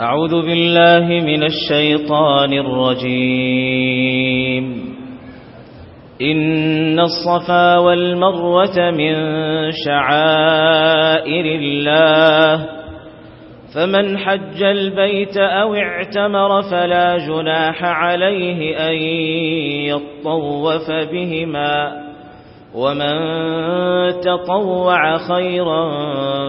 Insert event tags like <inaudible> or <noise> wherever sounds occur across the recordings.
أعوذ بالله من الشيطان الرجيم. إن الصفا والمروة من شعائر الله. فمن حج البيت أو اعتمر فلا جناح عليه أن يطوف بهما. ومن تطوع خيرا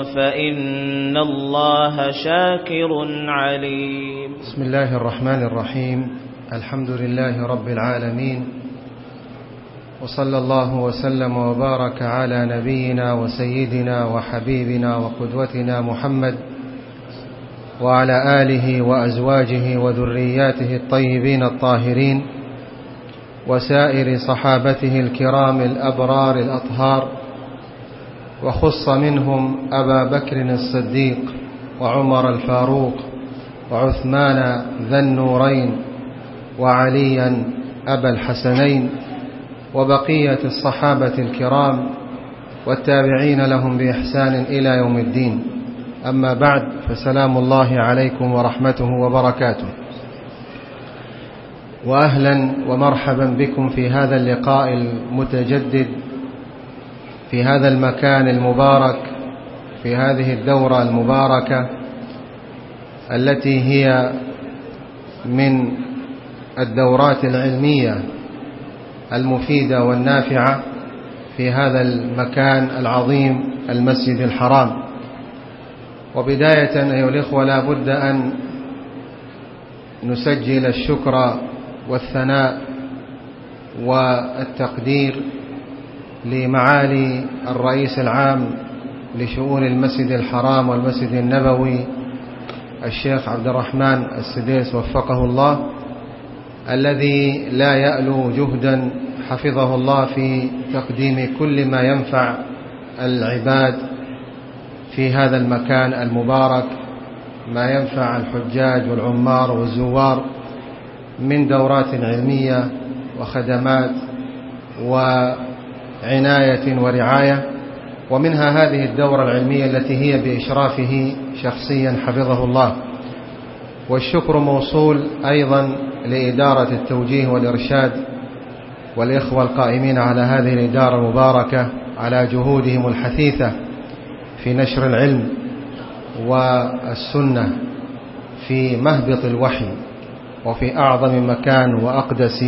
فإن الله شاكر عليم بسم الله الرحمن الرحيم. الحمد لله رب العالمين. وصلى الله وسلم وبارك على نبينا وسيدنا وحبيبنا وقدوتنا محمد وعلى آله وأزواجه وذرياته الطيبين الطاهرين. وسائر صحابته الكرام الأبرار الأطهار وخص منهم أبا بكر الصديق وعمر الفاروق وعثمان ذا النورين وعليا أبا الحسنين وبقية الصحابة الكرام والتابعين لهم بإحسان إلى يوم الدين. أما بعد فسلام الله عليكم ورحمته وبركاته. وأهلا ومرحبا بكم في هذا اللقاء المتجدد في هذا المكان المبارك في هذه الدورة المباركة التي هي من الدورات العلمية المفيدة والنافعة في هذا المكان العظيم المسجد الحرام. وبداية أيها الإخوة لا بد أن نسجل الشكر والثناء والتقدير لمعالي الرئيس العام لشؤون المسجد الحرام والمسجد النبوي الشيخ عبد الرحمن السديس وفقه الله الذي لا يألو جهدا حفظه الله في تقديم كل ما ينفع العباد في هذا المكان المبارك ما ينفع الحجاج والعمار والزوار من دورات علمية وخدمات وعناية ورعاية ومنها هذه الدورة العلمية التي هي بإشرافه شخصيا حفظه الله. والشكر موصول أيضا لإدارة التوجيه والإرشاد والإخوة القائمين على هذه الإدارة المباركة على جهودهم الحثيثة في نشر العلم والسنة في مهبط الوحي. وفي أعظم مكان وأقدس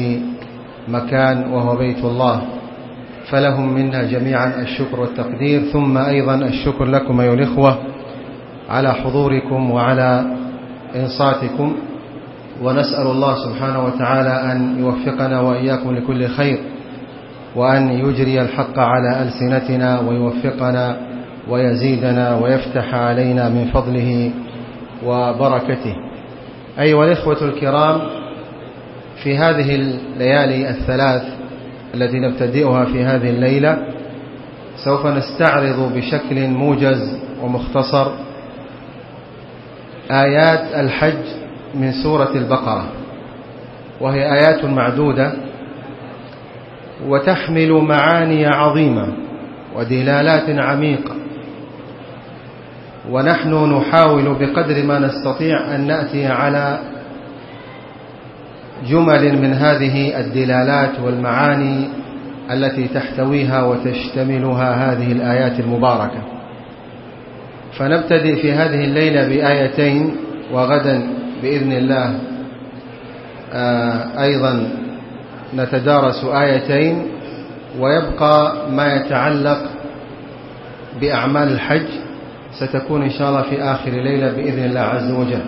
مكان وهو بيت الله. فلهم منا جميعا الشكر والتقدير. ثم أيضا الشكر لكم أيها الإخوة على حضوركم وعلى إنصاتكم. ونسأل الله سبحانه وتعالى أن يوفقنا وإياكم لكل خير وأن يجري الحق على ألسنتنا ويوفقنا ويزيدنا ويفتح علينا من فضله وبركته. أيها الإخوة الكرام في هذه الليالي الثلاث التي نبتدئها في هذه الليلة سوف نستعرض بشكل موجز ومختصر آيات الحج من سورة البقرة وهي آيات معدودة وتحمل معاني عظيمة ودلالات عميقة. ونحن نحاول بقدر ما نستطيع أن نأتي على جمل من هذه الدلالات والمعاني التي تحتويها وتشتملها هذه الآيات المباركة. فنبتدئ في هذه الليلة بآيتين وغدا بإذن الله أيضا نتدارس آيتين ويبقى ما يتعلق بأعمال الحج. ستكون إن شاء الله في آخر ليلة بإذن الله عز وجل.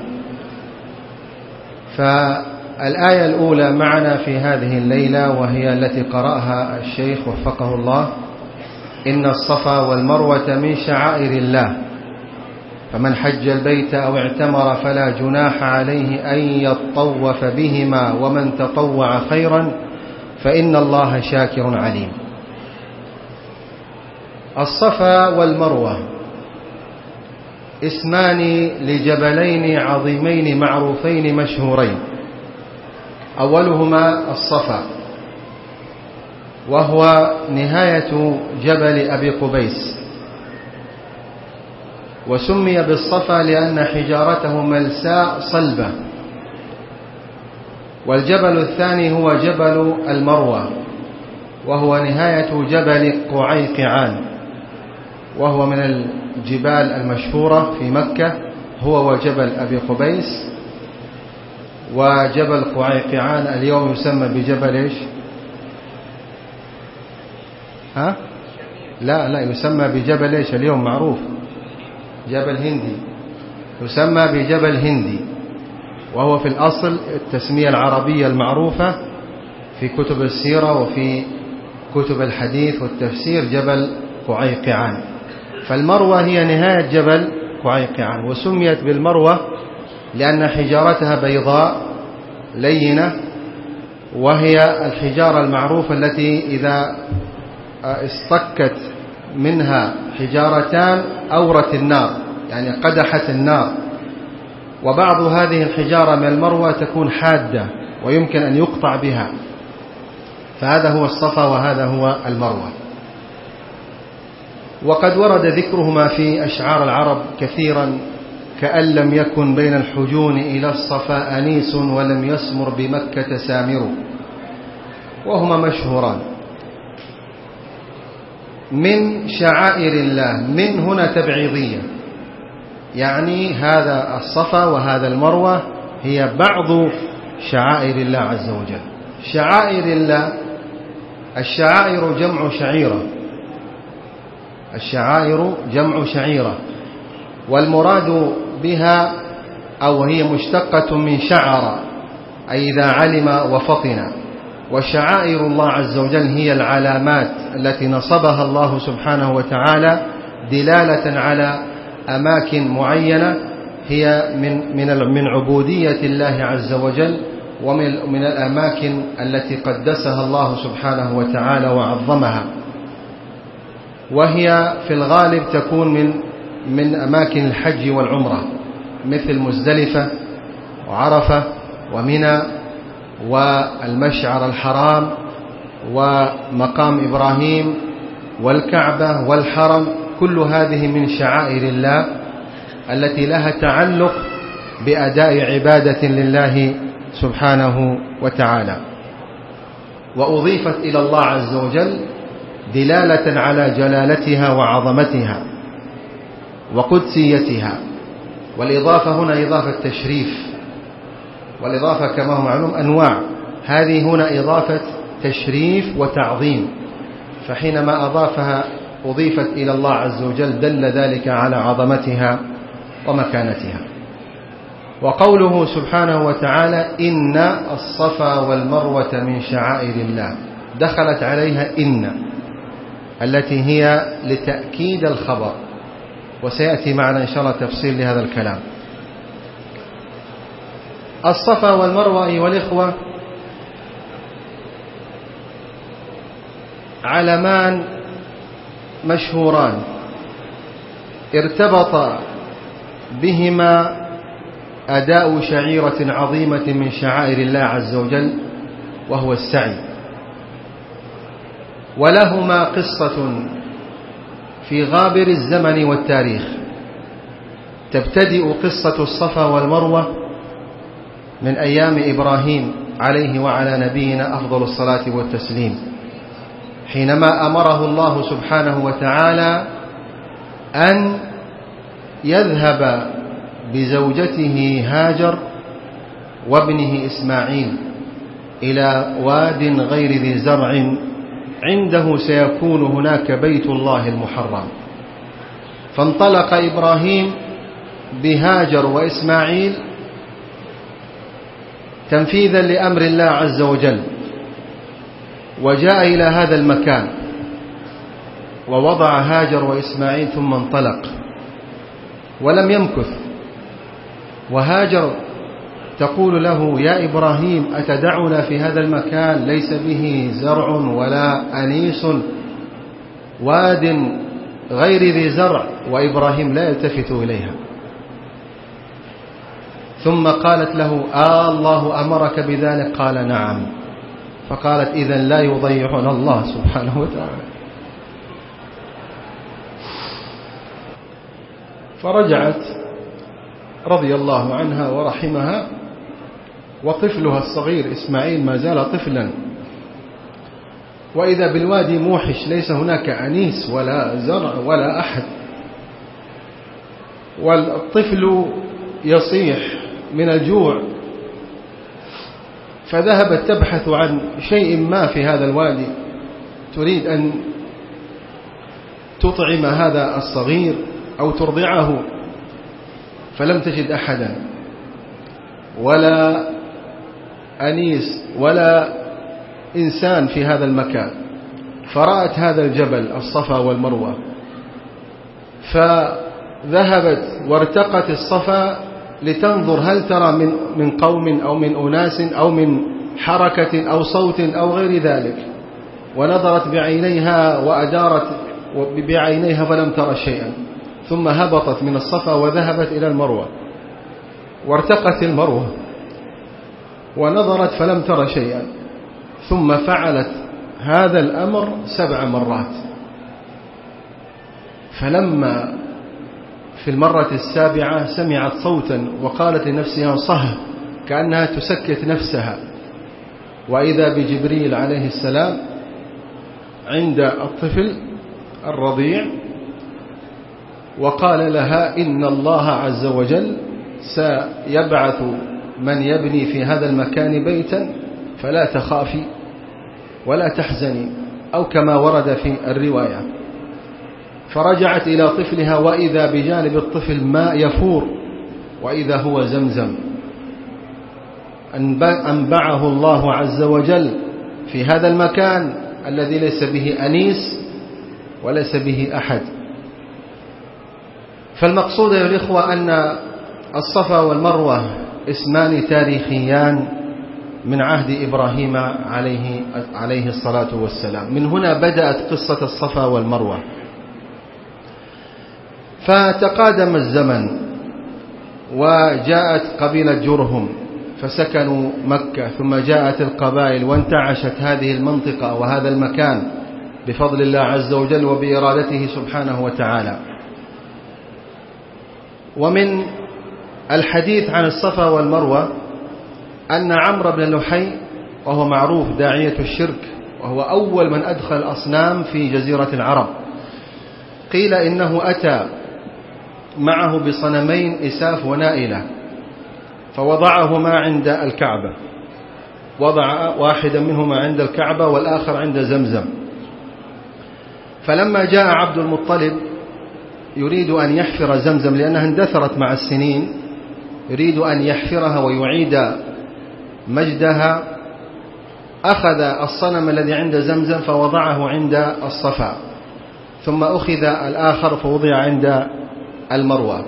فالآية الأولى معنا في هذه الليلة وهي التي قرأها الشيخ وفقه الله إن الصفا والمروة من شعائر الله. فمن حج البيت أو اعتمر فلا جناح عليه أن يطوف بهما ومن تطوع خيرا فإن الله شاكر عليم. الصفا والمروة اسمان لجبلين عظيمين معروفين مشهورين. أولهما الصفا وهو نهاية جبل أبي قبيس. وسمي بالصفا لأن حجارته ملساء صلبة. والجبل الثاني هو جبل المروة وهو نهاية جبل قعيقعان. وهو من الجبال المشهورة في مكة هو وجبل أبي قبيس وجبل قعيقعان اليوم يسمى بجبل إيش؟ ها؟ لا لا يسمى بجبل إيش؟ اليوم معروف. جبل هندي. يسمى بجبل هندي. وهو في الأصل التسمية العربية المعروفة في كتب السيرة وفي كتب الحديث والتفسير جبل قعيقعان. فالمروة هي نهاية جبل قعيقعان وسميت بالمروة لأن حجارتها بيضاء لينة وهي الحجارة المعروفة التي إذا اصطكت منها حجارتان أورت النار يعني قدحت النار. وبعض هذه الحجارة من المروة تكون حادة ويمكن أن يقطع بها. فهذا هو الصفا وهذا هو المروة. وقد ورد ذكرهما في أشعار العرب كثيرا كأن لم يكن بين الحجون إلى الصفا أنيس ولم يسمر بمكة سامر. وهما مشهوران. من شعائر الله من هنا تبعيضية. يعني هذا الصفا وهذا المروة هي بعض شعائر الله عز وجل. شعائر الله الشعائر جمع شعيرة. الشعائر جمع شعيرة والمراد بها أو هي مشتقة من شعر أي إذا علم وفطن وشعائر الله عز وجل هي العلامات التي نصبها الله سبحانه وتعالى دلالة على أماكن معينة هي من من من عبودية الله عز وجل ومن من الأماكن التي قدسها الله سبحانه وتعالى وعظمها. وهي في الغالب تكون من من أماكن الحج والعمرة مثل مزدلفة وعرفة ومنى والمشعر الحرام ومقام إبراهيم والكعبة والحرم كل هذه من شعائر الله التي لها تعلق بأداء عبادة لله سبحانه وتعالى. وأضيفت إلى الله عز وجل دلالة على جلالتها وعظمتها وقدسيتها. والإضافة هنا إضافة تشريف والإضافة كما هو معلوم أنواع. هذه هنا إضافة تشريف وتعظيم. فحينما أضافها أضيفت إلى الله عز وجل دل ذلك على عظمتها ومكانتها. وقوله سبحانه وتعالى إن الصفا والمروة من شعائر الله. دخلت عليها إن. التي هي لتأكيد الخبر. وسيأتي معنا إن شاء الله تفصيل لهذا الكلام. الصفا والمروة أيها الإخوة علمان مشهوران. ارتبط بهما أداء شعيرة عظيمة من شعائر الله عز وجل وهو السعي. ولهما قصة في غابر الزمن والتاريخ. تبتدئ قصة الصفا والمروة من أيام إبراهيم عليه وعلى نبينا أفضل الصلاة والتسليم. حينما أمره الله سبحانه وتعالى أن يذهب بزوجته هاجر وابنه إسماعيل إلى واد غير ذي زرع عنده سيكون هناك بيت الله المحرم. فانطلق إبراهيم بهاجر وإسماعيل تنفيذا لأمر الله عز وجل وجاء إلى هذا المكان ووضع هاجر وإسماعيل ثم انطلق ولم يمكث وهاجر تقول له يا إبراهيم أتدعنا في هذا المكان؟ ليس به زرع ولا أنيس واد غير ذي زرع. وإبراهيم لا يلتفت إليها. ثم قالت له آه الله أمرك بذلك؟ قال نعم. فقالت إذا لا يضيعنا الله سبحانه وتعالى. فرجعت رضي الله عنها ورحمها وطفلها الصغير إسماعيل ما زال طفلا. وإذا بالوادي موحش ليس هناك أنيس ولا زرع ولا أحد. والطفل يصيح من الجوع. فذهبت تبحث عن شيء ما في هذا الوادي. تريد أن تطعم هذا الصغير أو ترضعه. فلم تجد أحدا. ولا أنيس ولا إنسان في هذا المكان. فرأت هذا الجبل الصفا والمروة. فذهبت وارتقت الصفا لتنظر هل ترى من من قوم أو من أناس أو من حركة أو صوت أو غير ذلك. ونظرت بعينيها وأدارت بعينيها فلم ترى شيئا. ثم هبطت من الصفا وذهبت إلى المروة. وارتقت المروة. ونظرت فلم ترى شيئا. ثم فعلت هذا الأمر سبع مرات. فلما في المرة السابعة سمعت صوتا وقالت لنفسها صه كأنها تسكت نفسها. وإذا بجبريل عليه السلام عند الطفل الرضيع وقال لها إن الله عز وجل سيبعث من يبني في هذا المكان بيتا فلا تخافي ولا تحزني أو كما ورد في الرواية. فرجعت إلى طفلها وإذا بجانب الطفل ماء يفور وإذا هو زمزم. أنبعه الله عز وجل في هذا المكان الذي ليس به أنيس وليس به أحد. فالمقصود يا الإخوة أن الصفا والمروة اسمان تاريخيان من عهد إبراهيم عليه, عليه الصلاة والسلام. من هنا بدأت قصة الصفا والمروة. فتقادم الزمن وجاءت قبيلة جرهم فسكنوا مكة ثم جاءت القبائل وانتعشت هذه المنطقة وهذا المكان بفضل الله عز وجل وبإرادته سبحانه وتعالى. ومن الحديث عن الصفا والمروة أن عمرو بن لحي وهو معروف داعية الشرك وهو أول من أدخل الأصنام في جزيرة العرب. قيل إنه أتى معه بصنمين إساف ونائلة فوضعهما عند الكعبة. وضع واحدا منهما عند الكعبة والآخر عند زمزم. فلما جاء عبد المطلب يريد أن يحفر زمزم لأنها اندثرت مع السنين يريد أن يحفرها ويعيد مجدها أخذ الصنم الذي عند زمزم فوضعه عند الصفا ثم أخذ الآخر فوضع عند المروى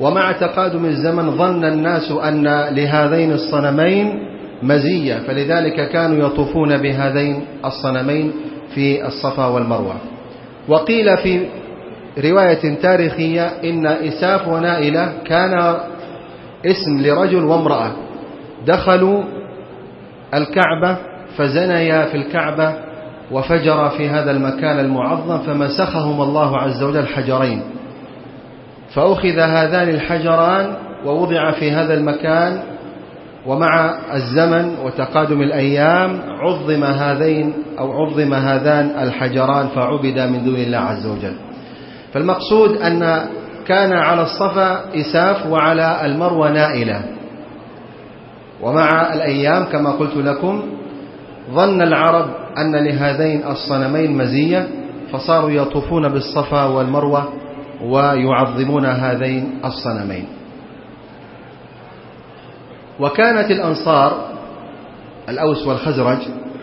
ومع تقادم الزمن ظن الناس أن لهذين الصنمين مزية فلذلك كانوا يطوفون بهذين الصنمين في الصفا والمروة. وقيل في رواية تاريخية إن إساف ونائلة كان اسم لرجل وامرأة. دخلوا الكعبة فزنيا في الكعبة وفجر في هذا المكان المعظم فمسخهم الله عز وجل حجرين. فأخذ هذان الحجران ووضع في هذا المكان ومع الزمن وتقادم الأيام عظم هذين أو عظم هذان الحجران فعبد من دون الله عز وجل. فالمقصود أن كان على الصفا إساف وعلى المروى نائلة. ومع الأيام كما قلت لكم ظن العرب أن لهذين الصنمين مزية فصاروا يطوفون بالصفا والمروة ويعظمون هذين الصنمين. وكانت الأنصار الأوس والخزرج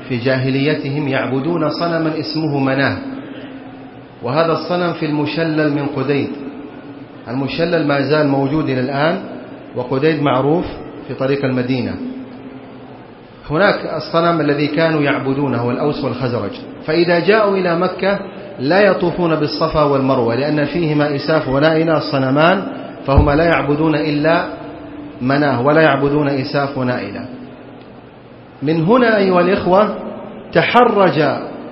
في جاهليتهم يعبدون صنما اسمه مناه وهذا الصنم في المشلل من قديد. المشلل ما زال موجود إلى الآن وقديد معروف في طريق المدينة. هناك الصنم الذي كانوا يعبدونه الأوس والخزرج. فإذا جاءوا إلى مكة لا يطوفون بالصفا والمروة لأن فيهما إساف ونائلة الصنمان فهما لا يعبدون إلا مناه ولا يعبدون إساف ونائلة من هنا أيها الإخوة تحرج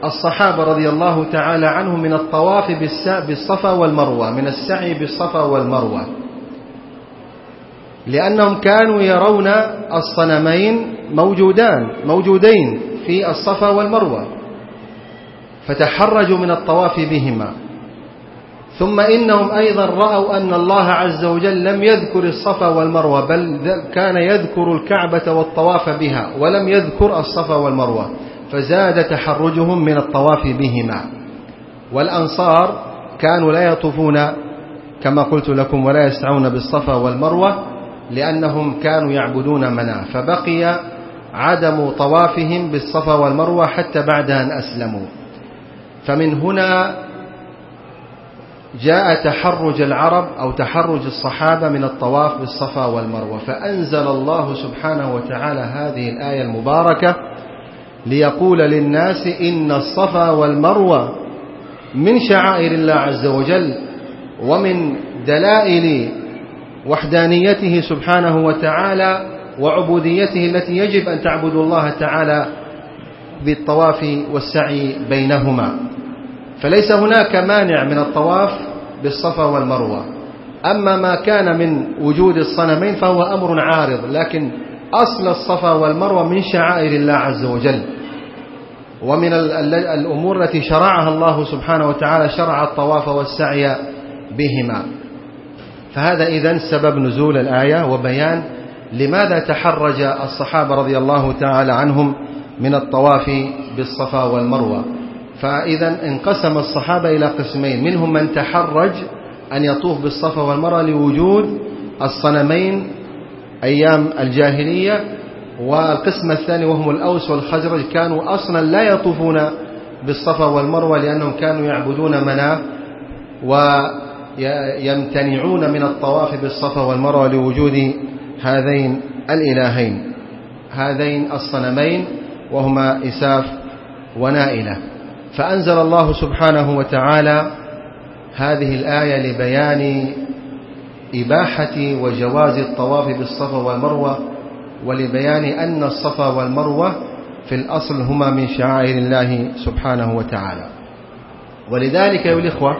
الصحابة رضي الله تعالى عنهم من الطواف بالصفا والمروة من السعي بالصفا والمروة. لأنهم كانوا يرون الصنمين موجودان موجودين في الصفا والمروة. فتحرجوا من الطواف بهما. ثم إنهم أيضا رأوا أن الله عز وجل لم يذكر الصفا والمروة بل كان يذكر الكعبة والطواف بها ولم يذكر الصفا والمروة. فزاد تحرجهم من الطواف بهما. والأنصار كانوا لا يطوفون كما قلت لكم ولا يسعون بالصفا والمروة لأنهم كانوا يعبدون مناه فبقي عدم طوافهم بالصفا والمروة حتى بعد أن أسلموا. فمن هنا جاء تحرج العرب أو تحرج الصحابة من الطواف بالصفا والمروة. فأنزل الله سبحانه وتعالى هذه الآية المباركة ليقول للناس إن الصفا والمروة من شعائر الله عز وجل ومن دلائل وحدانيته سبحانه وتعالى وعبوديته التي يجب أن تعبدوا الله تعالى بالطواف والسعي بينهما. فليس هناك مانع من الطواف بالصفا والمروة. أما ما كان من وجود الصنمين فهو أمر عارض لكن أصل الصفا والمروة من شعائر الله عز وجل. ومن الأمور التي شرعها الله سبحانه وتعالى شرع الطواف والسعي بهما. فهذا إذن سبب نزول الآية وبيان لماذا تحرج الصحابة رضي الله تعالى عنهم من الطواف بالصفا والمروة. فإذا انقسم الصحابة إلى قسمين منهم من تحرج أن يطوف بالصفا والمروة لوجود الصنمين أيام الجاهلية والقسم الثاني وهم الأوس والخزرج كانوا أصلا لا يطوفون بالصفا والمروة لأنهم كانوا يعبدون مناة ويمتنعون من الطواف بالصفا والمروة لوجود هذين الإلهين. هذين الصنمين وهما إساف ونائلة. فأنزل الله سبحانه وتعالى هذه الآية لبيان إباحة وجواز الطواف بالصفا والمروة ولبيان أن الصفا والمروة في الأصل هما من شعائر الله سبحانه وتعالى. ولذلك يا الإخوة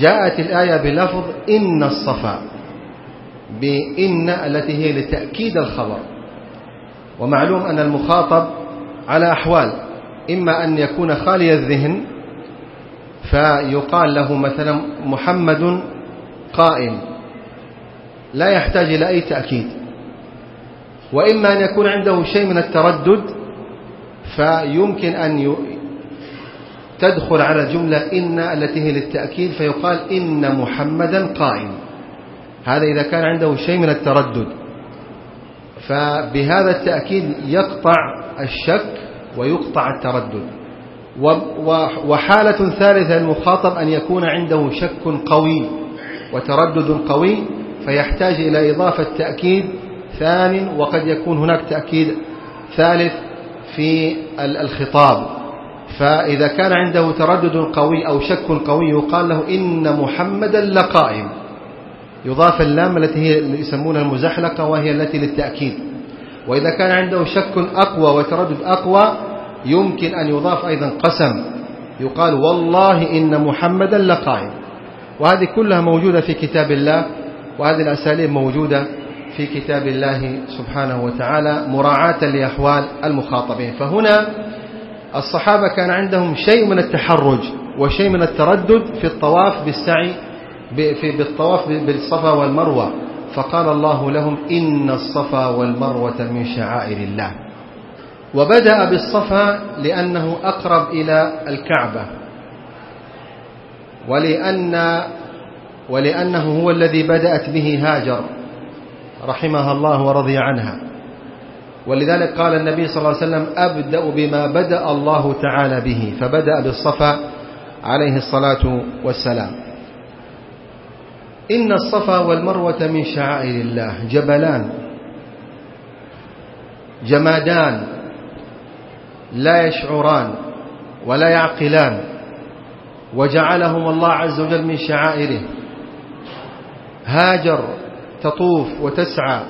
جاءت الآية بلفظ إن الصفا بإن التي هي لتأكيد الخبر. ومعلوم أن المخاطب على أحوال إما أن يكون خالي الذهن فيقال له مثلا محمد قائم. لا يحتاج إلى أي تأكيد. وإما أن يكون عنده شيء من التردد فيمكن أن تدخل على جملة إن التي هي للتأكيد فيقال إن محمدا قائم. هذا إذا كان عنده شيء من التردد. فبهذا التأكيد يقطع الشك ويقطع التردد. وحالة ثالثة المخاطب أن يكون عنده شك قوي. وتردد قوي فيحتاج إلى إضافة تأكيد ثان وقد يكون هناك تأكيد ثالث في الخطاب. فإذا كان عنده تردد قوي أو شك قوي يقال له إن محمدا لقائم. يضاف اللام التي هي يسمونها المزحلقة وهي التي للتأكيد. وإذا كان عنده شك أقوى وتردد أقوى يمكن أن يضاف أيضا قسم. يقال والله إن محمدا لقائم. وهذه كلها موجودة في كتاب الله وهذه الأساليب موجودة في كتاب الله سبحانه وتعالى مراعاة لأحوال المخاطبين. فهنا الصحابة كان عندهم شيء من التحرج وشيء من التردد في الطواف بالسعي في بالطواف بالصفا والمروة. فقال الله لهم إن الصفا والمروة من شعائر الله. وبدأ بالصفا لأنه أقرب إلى الكعبة. ولأن ولأنه هو الذي بدأت به هاجر رحمها الله ورضي عنها. ولذلك قال النبي صلى الله عليه وسلم أبدأ بما بدأ الله تعالى به فبدأ بالصفا عليه الصلاة والسلام. إن الصفا والمروة من شعائر الله جبلان جمادان لا يشعران ولا يعقلان. وجعلهم الله عز وجل من شعائره. هاجر تطوف وتسعى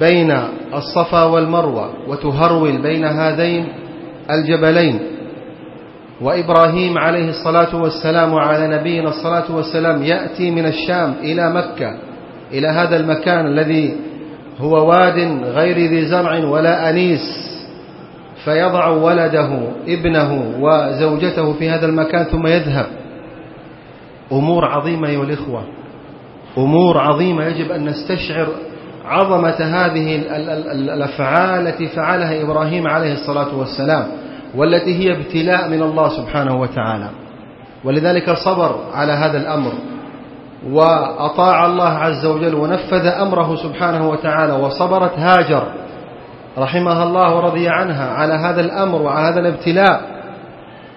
بين الصفا والمروة وتهرول بين هذين الجبلين. وإبراهيم عليه الصلاة والسلام وعلى نبينا الصلاة والسلام يأتي من الشام إلى مكة إلى هذا المكان الذي هو واد غير ذي زرع ولا أنيس. فيضع ولده ابنه وزوجته في هذا المكان ثم يذهب. أمور عظيمة أيها الإخوة. أمور عظيمة يجب أن نستشعر عظمة هذه الأفعال التي فعلها إبراهيم عليه الصلاة والسلام والتي هي ابتلاء من الله سبحانه وتعالى. ولذلك صبر على هذا الأمر وأطاع الله عز وجل ونفذ أمره سبحانه وتعالى وصبرت هاجر. رحمها الله ورضي عنها على هذا الأمر وعلى هذا الابتلاء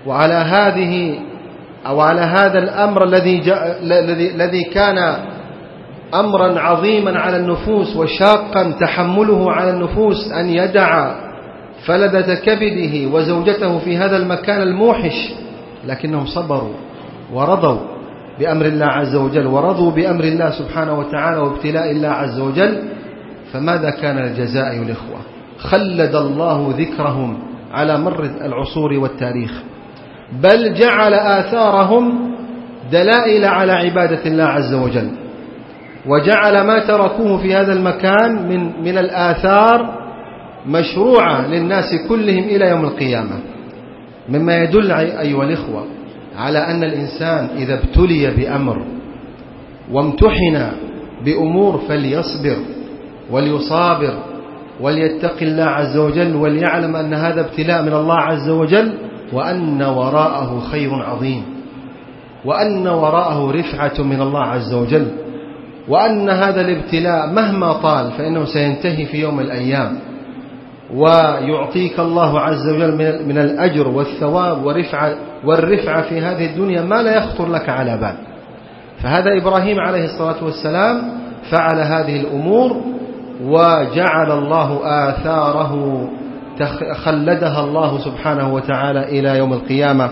وعلى هذه أو على هذا الأمر الذي الذي كان أمرا عظيما على النفوس وشاقا تحمله على النفوس أن يدع فلذة كبده وزوجته في هذا المكان الموحش لكنهم صبروا ورضوا بأمر الله عز وجل ورضوا بأمر الله سبحانه وتعالى وابتلاء الله عز وجل فماذا كان الجزاء أيها الإخوة خلد الله ذكرهم على مر العصور والتاريخ بل جعل آثارهم دلائل على عبادة الله عز وجل وجعل ما تركوه في هذا المكان من من الآثار مشروعة للناس كلهم إلى يوم القيامة. مما يدل أيها الإخوة على أن الإنسان إذا ابتلي بأمر وامتحن بأمور فليصبر وليصابر وليتق الله عز وجل وليعلم أن هذا ابتلاء من الله عز وجل وأن وراءه خير عظيم وأن وراءه رفعة من الله عز وجل وأن هذا الابتلاء مهما طال فإنه سينتهي في يوم الأيام ويعطيك الله عز وجل من الأجر والثواب ورفعة والرفعة في هذه الدنيا ما لا يخطر لك على بال. فهذا إبراهيم عليه الصلاة والسلام فعل هذه الأمور وجعل الله آثاره خلدها الله سبحانه وتعالى إلى يوم القيامة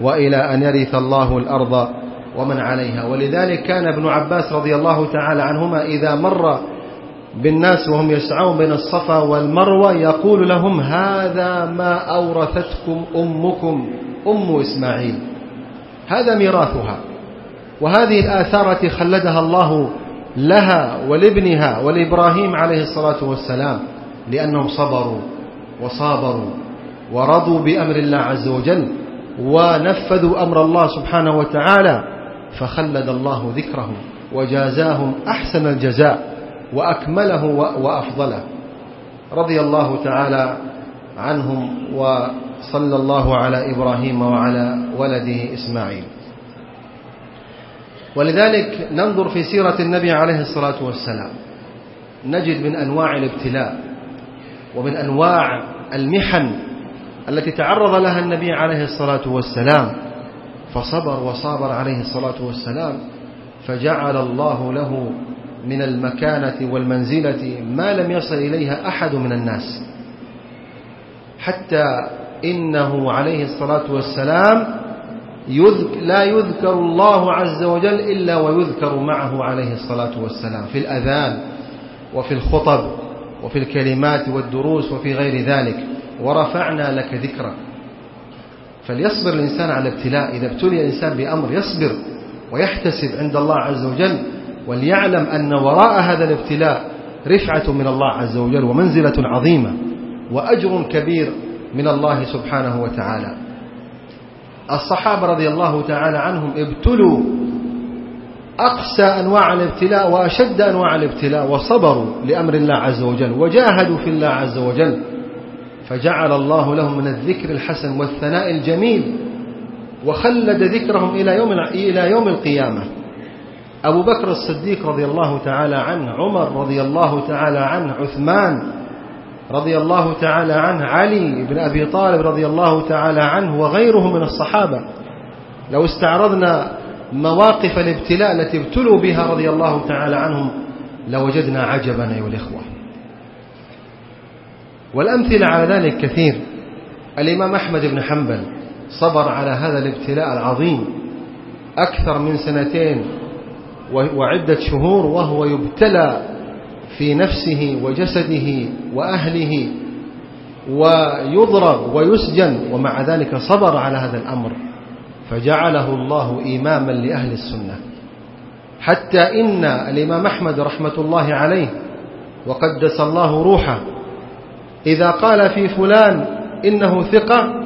وإلى أن يرث الله الأرض ومن عليها. ولذلك كان ابن عباس رضي الله تعالى عنهما إذا مر بالناس وهم يسعون بين الصفا والمروة يقول لهم هذا ما أورثتكم أمكم أم إسماعيل. هذا ميراثها. وهذه الآثار التي خلدها الله لها ولابنها ولإبراهيم عليه الصلاة والسلام لأنهم صبروا وصابروا ورضوا بأمر الله عز وجل ونفذوا أمر الله سبحانه وتعالى فخلد الله ذكرهم وجازاهم أحسن الجزاء وأكمله وأفضله. رضي الله تعالى عنهم وصلى الله على إبراهيم وعلى ولده إسماعيل. ولذلك ننظر في سيرة النبي عليه الصلاة والسلام. نجد من أنواع الابتلاء ومن أنواع المحن التي تعرض لها النبي عليه الصلاة والسلام. فصبر وصابر عليه الصلاة والسلام فجعل الله له من المكانة والمنزلة ما لم يصل إليها أحد من الناس. حتى إنه عليه الصلاة والسلام لا يذكر الله عز وجل إلا ويذكر معه عليه الصلاة والسلام في الأذان وفي الخطب وفي الكلمات والدروس وفي غير ذلك. ورفعنا لك ذكرك. فليصبر الإنسان على ابتلاء. إذا ابتلي الإنسان بأمر يصبر ويحتسب عند الله عز وجل وليعلم أن وراء هذا الابتلاء رفعة من الله عز وجل ومنزلة عظيمة وأجر كبير من الله سبحانه وتعالى. الصحابة رضي الله تعالى عنهم ابتلوا أقسى أنواع الابتلاء وأشد أنواع الابتلاء وصبروا لأمر الله عز وجل وجاهدوا في الله عز وجل فجعل الله لهم من الذكر الحسن والثناء الجميل وخلد ذكرهم إلى يوم إلى يوم القيامة. أبو بكر الصديق رضي الله تعالى عنه عمر رضي الله تعالى عنه عثمان رضي الله تعالى عنه علي بن أبي طالب رضي الله تعالى عنه وغيره من الصحابة. لو استعرضنا مواقف الابتلاء التي ابتلوا بها رضي الله تعالى عنهم لوجدنا عجبا أيها الإخوة. والأمثلة على ذلك كثير. الإمام أحمد بن حنبل صبر على هذا الابتلاء العظيم أكثر من سنتين وعدة شهور وهو يبتلى في نفسه وجسده وأهله ويضرب ويسجن ومع ذلك صبر على هذا الأمر فجعله الله إماما لأهل السنة. حتى إن الإمام أحمد رحمة الله عليه وقدس الله روحه إذا قال في فلان إنه ثقة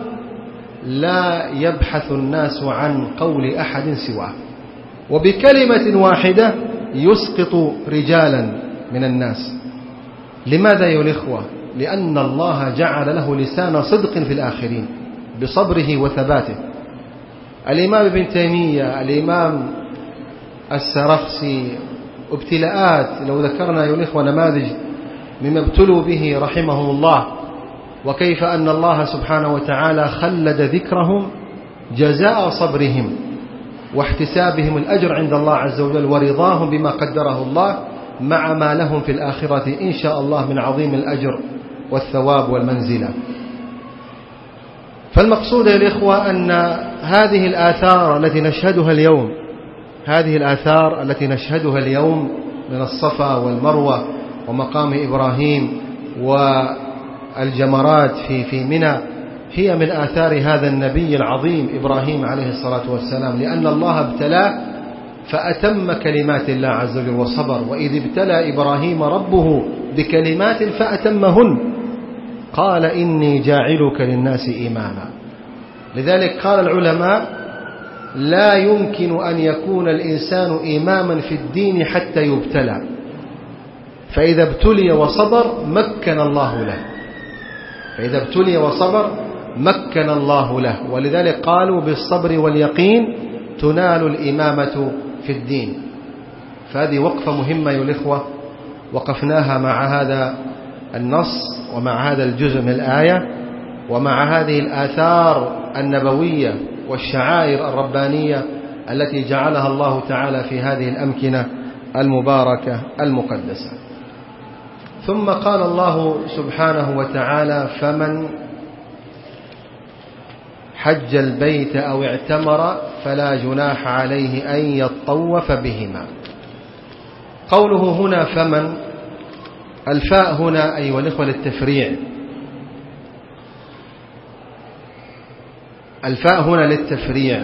لا يبحث الناس عن قول أحد سواه. وبكلمة واحدة يسقط رجالا. من الناس. لماذا يا الإخوة؟ لأن الله جعل له لسان صدق في الآخرين بصبره وثباته. الإمام ابن تيمية الإمام السرخسي ابتلاءات لو ذكرنا أيها الإخوة نماذج مما ابتلوا به رحمهم الله. وكيف أن الله سبحانه وتعالى خلد ذكرهم جزاء صبرهم واحتسابهم الأجر عند الله عز وجل ورضاهم بما قدره الله. مع ما لهم في الآخرة إن شاء الله من عظيم الأجر والثواب والمنزلة. فالمقصود يا الإخوة أن هذه الآثار التي نشهدها اليوم هذه الآثار التي نشهدها اليوم من الصفا والمروة ومقام إبراهيم والجمرات في في منى هي من آثار هذا النبي العظيم إبراهيم عليه الصلاة والسلام لأن الله ابتلاه فأتم كلمات الله عز وجل وصبر وإذ ابتلى إبراهيم ربه بكلمات فأتمهن. قال إني جاعلك للناس إماما. لذلك قال العلماء لا يمكن أن يكون الإنسان إماما في الدين حتى يبتلى. فإذا ابتلي وصبر مكن الله له. فإذا ابتلي وصبر مكن الله له. ولذلك قالوا بالصبر واليقين تنال الإمامة في الدين. فهذه وقفة مهمة يا الإخوة وقفناها مع هذا النص ومع هذا الجزء من الآية ومع هذه الآثار النبوية والشعائر الربانية التي جعلها الله تعالى في هذه الأمكنة المباركة المقدسة. ثم قال الله سبحانه وتعالى فمن حج البيت أو اعتمر فلا جناح عليه أن يطوف بهما. قوله هنا فمن الفاء هنا أيها الإخوة للتفريع. الفاء هنا للتفريع.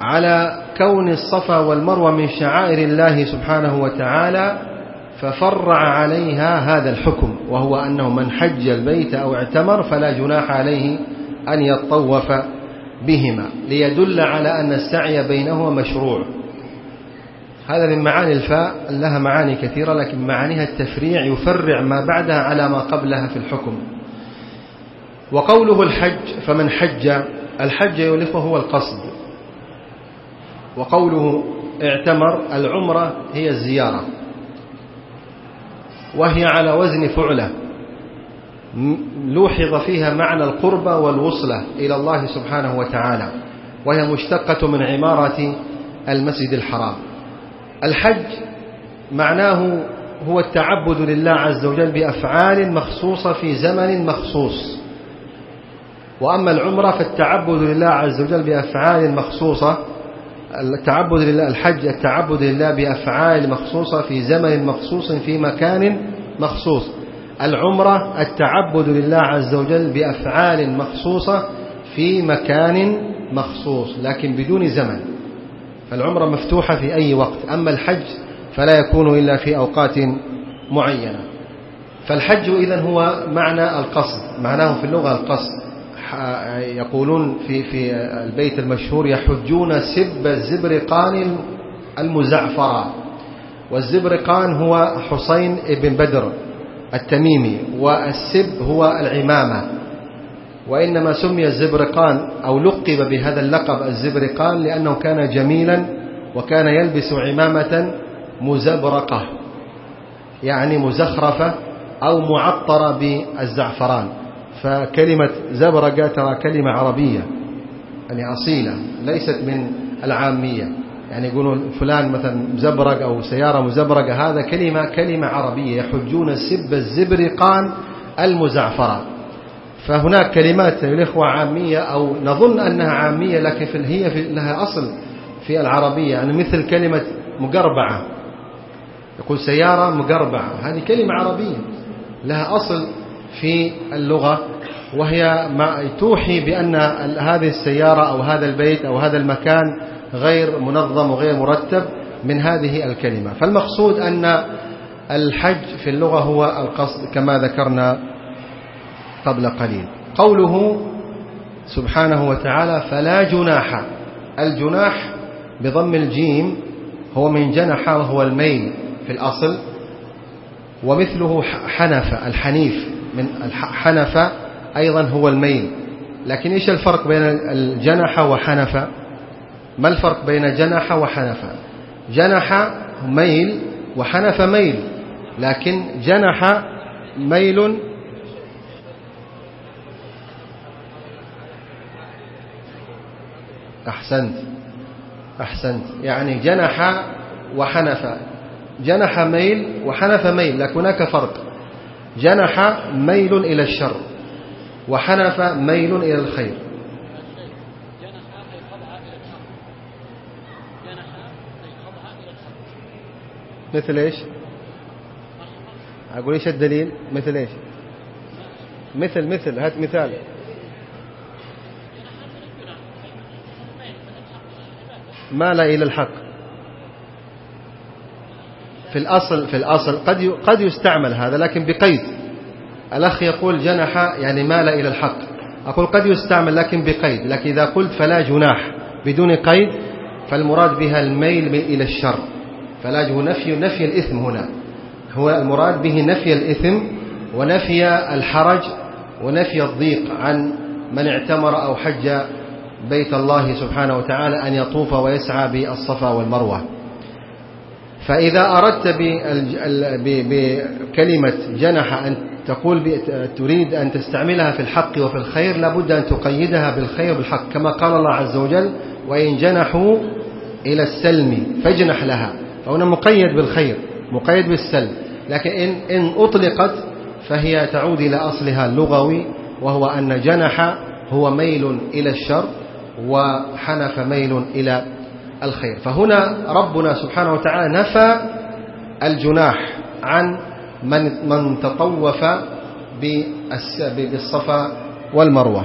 على كون الصفا والمروة من شعائر الله سبحانه وتعالى ففرع عليها هذا الحكم وهو أنه من حج البيت أو اعتمر فلا جناح عليه أن يطوف. بهما ليدل على أن السعي بينهما مشروع. هذا من معاني الفاء لها معاني كثيرة لكن معانيها التفريع يفرع ما بعدها على ما قبلها في الحكم. وقوله الحج فمن حج الحج يولفه هو القصد. وقوله اعتمر العمرة هي الزيارة. وهي على وزن فعلة. لوحظ فيها معنى القربة والوصلة إلى الله سبحانه وتعالى وهي مشتقة من عمارة المسجد الحرام. الحج معناه هو التعبد لله عز وجل بأفعال مخصوصة في زمن مخصوص. وأما العمرة فالتعبد لله عز وجل بأفعال مخصوصة التعبد لله الحج التعبد لله بأفعال مخصوصة في زمن مخصوص في مكان مخصوص. العمرة التعبد لله عز وجل بأفعال مخصوصة في مكان مخصوص لكن بدون زمن. فالعمرة مفتوحة في أي وقت أما الحج فلا يكون إلا في أوقات معينة. فالحج إذن هو معنى القصد معناه في اللغة القصد. يقولون في في البيت المشهور يحجون سب الزبرقان المزعفرة. والزبرقان هو حسين بن بدر. التميمي والسب هو العمامة. وإنما سمي الزبرقان أو لقب بهذا اللقب الزبرقان لأنه كان جميلا وكان يلبس عمامة مزبرقة يعني مزخرفة أو معطرة بالزعفران. فكلمة زبرقة ترى كلمة عربية يعني أصيلة ليست من العامية. يعني يقولون فلان مثلا مزبرق أو سيارة مزبرقة هذا كلمة كلمة عربية يحجون سب الزبرقان المزعفرة. فهناك كلمات الإخوة عامية أو نظن أنها عامية لكن هي في لها أصل في العربية يعني مثل كلمة مقربعة. يقول سيارة مقربعة هذه كلمة عربية لها أصل في اللغة وهي توحي بأن هذه السيارة أو هذا البيت أو هذا المكان غير منظم وغير مرتب من هذه الكلمة. فالمقصود أن الحج في اللغة هو القصد كما ذكرنا قبل قليل. قوله سبحانه وتعالى فلا جناح. الجناح بضم الجيم هو من جنح وهو الميل في الأصل ومثله حنف الحنيف من حنف أيضا هو الميل. لكن إيش الفرق بين الجنح وحنف ما الفرق بين جنح وحنف جنح ميل وحنف ميل لكن جنح ميل أحسنت أحسنت. يعني جنح وحنف جنح ميل وحنف ميل لكن هناك فرق. جنح ميل إلى الشر وحنف ميل إلى الخير. مثل إيش؟ أقول إيش الدليل؟ مثل إيش؟ مثل مثل هات مثال. مال إلى الحق. في الأصل في الأصل قد قد يستعمل هذا لكن بقيد. الأخ يقول جنح يعني مال إلى الحق. أقول قد يستعمل لكن بقيد. لكن إذا قلت فلا جناح بدون قيد فالمراد بها الميل إلى الشر. فلا نفي نفي الإثم هنا. هو المراد به نفي الإثم ونفي الحرج ونفي الضيق عن من اعتمر أو حج بيت الله سبحانه وتعالى أن يطوف ويسعى بالصفا والمروة. فإذا أردت بكلمة جنح أن تقول تريد أن تستعملها في الحق وفي الخير لابد أن تقيدها بالخير بالحق كما قال الله عز وجل وإن جنحوا إلى السلم فاجنح لها. فهنا مقيد بالخير مقيد بالسلم لكن إن, إن أطلقت فهي تعود إلى أصلها اللغوي وهو أن جنح هو ميل إلى الشر وحنف ميل إلى الخير. فهنا ربنا سبحانه وتعالى نفى الجناح عن من, من تطوف بالصفا والمروة.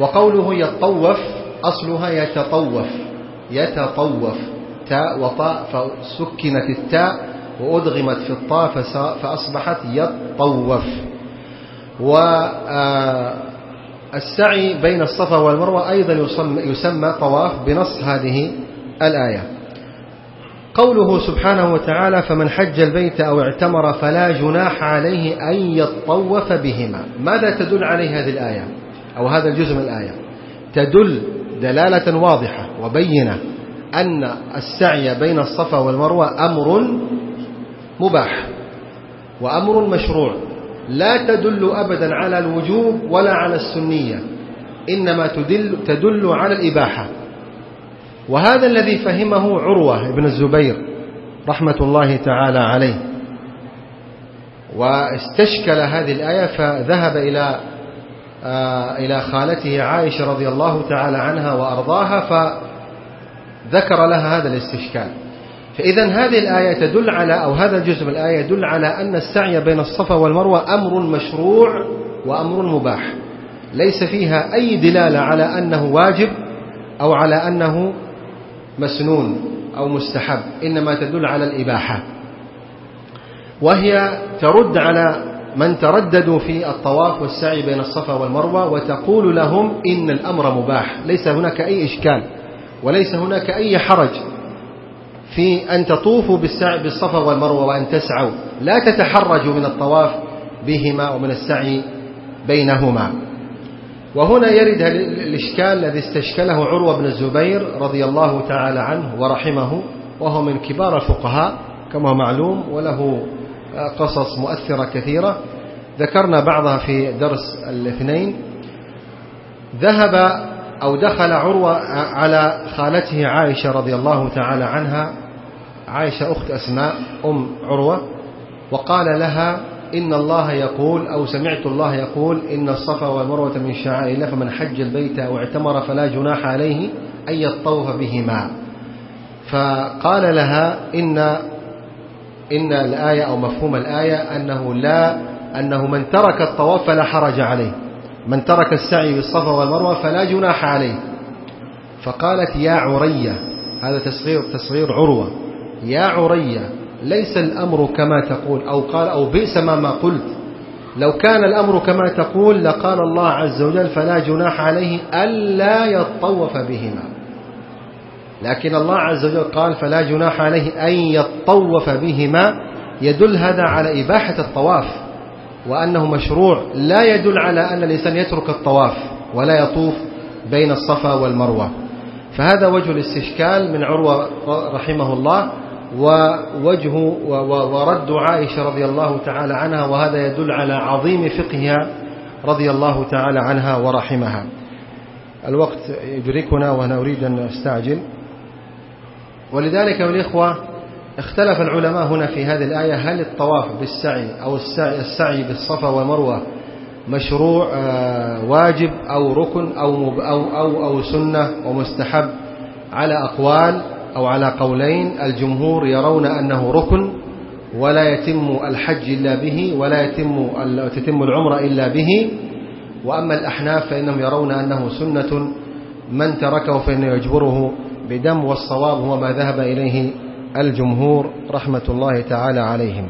وقوله يطوف أصلها يتطوف يتطوف. تاء وطاء فسكنت التاء وأدغمت في الطاء فأصبحت يطوف. و آه، بين الصفا والمروة أيضا يسمى طواف بنص هذه الآية. قوله سبحانه وتعالى فمن حج البيت أو اعتمر فلا جناح عليه أن يطوف بهما. ماذا تدل عليه هذه الآية؟ أو هذا الجزء من الآية. تدل دلالة واضحة وبينة. أن السعي بين الصفا والمروة أمر مباح وأمر مشروع لا تدل أبدا على الوجوب ولا على السنية إنما تدل, تدل على الإباحة. وهذا الذي فهمه عروة بن الزبير رحمة الله تعالى عليه. واستشكل هذه الآية فذهب إلى آه، إلى خالته عائشة رضي الله تعالى عنها وأرضاها فذكر لها هذا الاستشكال. فإذا هذه الآية تدل على أو هذا الجزء من الآية يدل على أن السعي بين الصفا والمروة أمر مشروع وأمر مباح. ليس فيها أي دلالة على أنه واجب أو على أنه مسنون أو مستحب إنما تدل على الإباحة. وهي ترد على من ترددوا في الطواف والسعي بين الصفا والمروة وتقول لهم إن الأمر مباح ليس هناك أي إشكال. وليس هناك أي حرج في أن تطوفوا بالصفا والمروة وأن تسعوا. لا تتحرجوا من الطواف بهما ومن السعي بينهما. وهنا يرد الإشكال الذي استشكله عروة بن الزبير رضي الله تعالى عنه ورحمه وهو من كبار الفقهاء كما هو معلوم وله قصص مؤثرة كثيرة. ذكرنا بعضها في درس الاثنين. ذهب أو دخل عروة على خالته عائشة رضي الله تعالى عنها. عائشة أخت أسماء أم عروة وقال لها إن الله يقول أو سمعت الله يقول إن الصفا والمروة من شعائر الله فمن حج البيت أو اعتمر فلا جناح عليه أن يطوف بهما. فقال لها إن إن الآية أو مفهوم الآية أنه لا أنه من ترك الطواف فلا حرج عليه. من ترك السعي بالصفا والمروة فلا جناح عليه. فقالت يا عرية هذا تصغير تصغير عروة. يا عرية ليس الأمر كما تقول أو قال أو بئس ما ما قلت. لو كان الأمر كما تقول لقال الله عز وجل فلا جناح عليه ألا يطوف بهما. لكن الله عز وجل قال فلا جناح عليه أن يطوف بهما. يدل هذا على إباحة الطواف. وأنه مشروع لا يدل على أن الإنسان يترك الطواف ولا يطوف بين الصفا والمروة. فهذا وجه الاستشكال من عروة رحمه الله ووجه ورد عائشة رضي الله تعالى عنها وهذا يدل على عظيم فقهها رضي الله تعالى عنها ورحمها. الوقت يدركنا وأنا أريد أن أستعجل. ولذلك الإخوة اختلف العلماء هنا في هذه الآية هل الطواف بالسعي أو السعي, السعي بالصفا والمروة مشروع آه، واجب أو ركن أو, أو, أو, أو سنة ومستحب على أقوال أو على قولين؟ الجمهور يرون أنه ركن ولا يتم الحج إلا به ولا يتم تتم العمرة إلا به. وأما الأحناف فإنهم يرون أنه سنة من تركه فإنه يجبره بدم والصواب هو ما ذهب إليه الجمهور رحمة الله تعالى عليهم.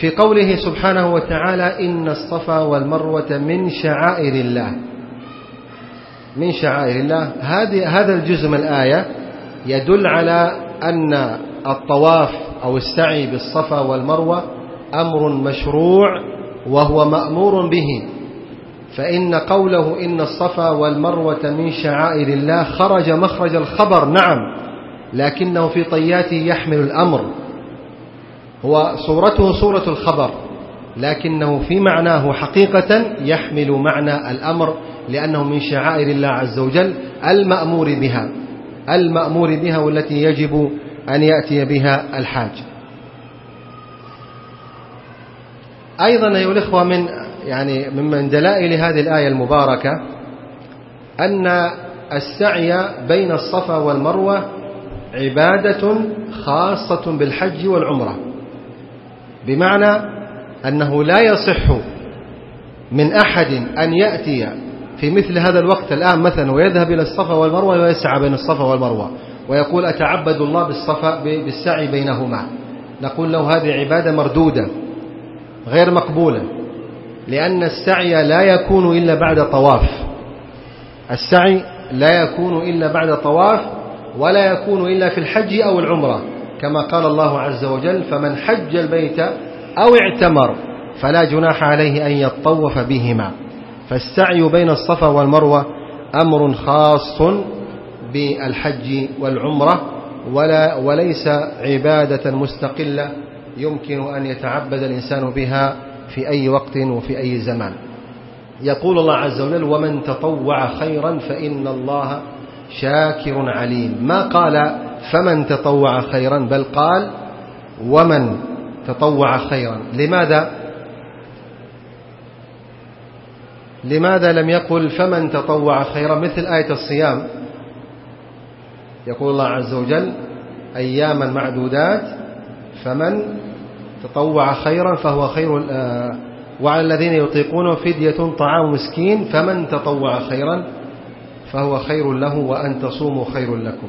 في قوله سبحانه وتعالى إن الصفا والمروة من شعائر الله. من شعائر الله. هذا الجزء من الآية يدل على أن الطواف أو السعي بالصفا والمروة أمر مشروع وهو مأمور به. فإن قوله إن الصفا والمروة من شعائر الله خرج مخرج الخبر. نعم. لكنه في طياته يحمل الأمر. هو صورته صورة الخبر لكنه في معناه حقيقة يحمل معنى الأمر لأنه من شعائر الله عز وجل المأمور بها المأمور بها والتي يجب أن يأتي بها الحاج. أيضا أيها الإخوة من يعني ممن دلائل هذه الآية المباركة أن السعي بين الصفا والمروة عبادة خاصة بالحج والعمرة. بمعنى أنه لا يصح من أحد أن يأتي في مثل هذا الوقت الآن مثلا ويذهب إلى الصفا والمروة ويسعى بين الصفا والمروة ويقول أتعبد الله بالصفا بالسعي بينهما. نقول له هذه عبادة مردودة غير مقبولة لأن السعي لا يكون إلا بعد طواف. السعي لا يكون إلا بعد طواف ولا يكون إلا في الحج أو العمرة. كما قال الله عز وجل فمن حج البيت أو اعتمر فلا جناح عليه أن يطوف بهما. فالسعي بين الصفا والمروة أمر خاص بالحج والعمرة ولا وليس عبادة مستقلة يمكن أن يتعبد الإنسان بها في أي وقت وفي أي زمان. يقول الله عز وجل ومن تطوع خيرا فإن الله شاكر عليم. ما قال فمن تطوع خيرا بل قال ومن تطوع خيرا. لماذا؟ لماذا لم يقل فمن تطوع خيرا؟ مثل آية الصيام. يقول الله عز وجل أياما معدودات فمن تطوع خيرا فهو خير آه، وعلى الذين يطيقون فدية طعام مسكين فمن تطوع خيرا فهو خير له وأن تصوموا خير لكم.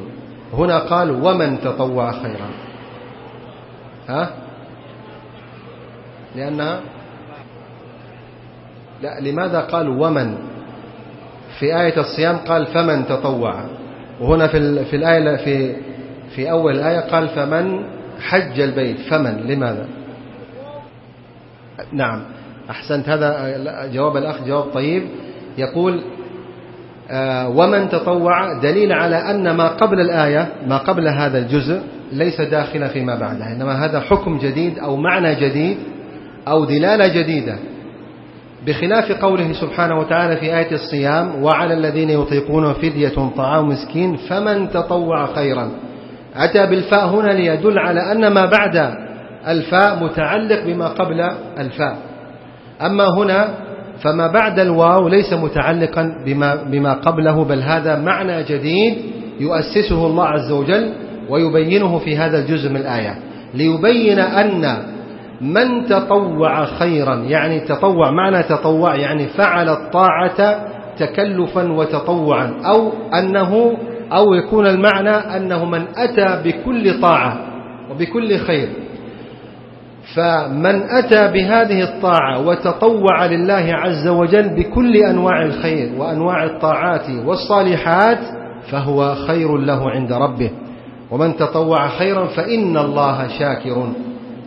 هنا قال ومن تطوع خيرا. ها؟ لأنها لا لماذا قال ومن؟ في آية الصيام قال فمن تطوع. وهنا في في الآية في في أول الآية قال فمن حج البيت. فمن لماذا؟ نعم. أحسنت هذا جواب الأخ جواب طيب. يقول ومن تطوع دليل على أن ما قبل الآية ما قبل هذا الجزء ليس داخلا فيما بعده إنما هذا حكم جديد أو معنى جديد أو دلالة جديدة. بخلاف قوله سبحانه وتعالى في آية الصيام وعلى الذين يطيقون فدية طعام مسكين فمن تطوع خيرا. أتى بالفاء هنا ليدل على أن ما بعد الفاء متعلق بما قبل الفاء. أما هنا فما بعد الواو ليس متعلقا بما, بما قبله بل هذا معنى جديد يؤسسه الله عز وجل ويبينه في هذا الجزء من الآية. ليبين أن من تطوع خيرا يعني تطوع معنى تطوع يعني فعل الطاعة تكلفا وتطوعا أو أنه أو يكون المعنى أنه من أتى بكل طاعة وبكل خير. فمن أتى بهذه الطاعة وتطوع لله عز وجل بكل أنواع الخير وأنواع الطاعات والصالحات فهو خير له عند ربه. ومن تطوع خيرا فإن الله شاكر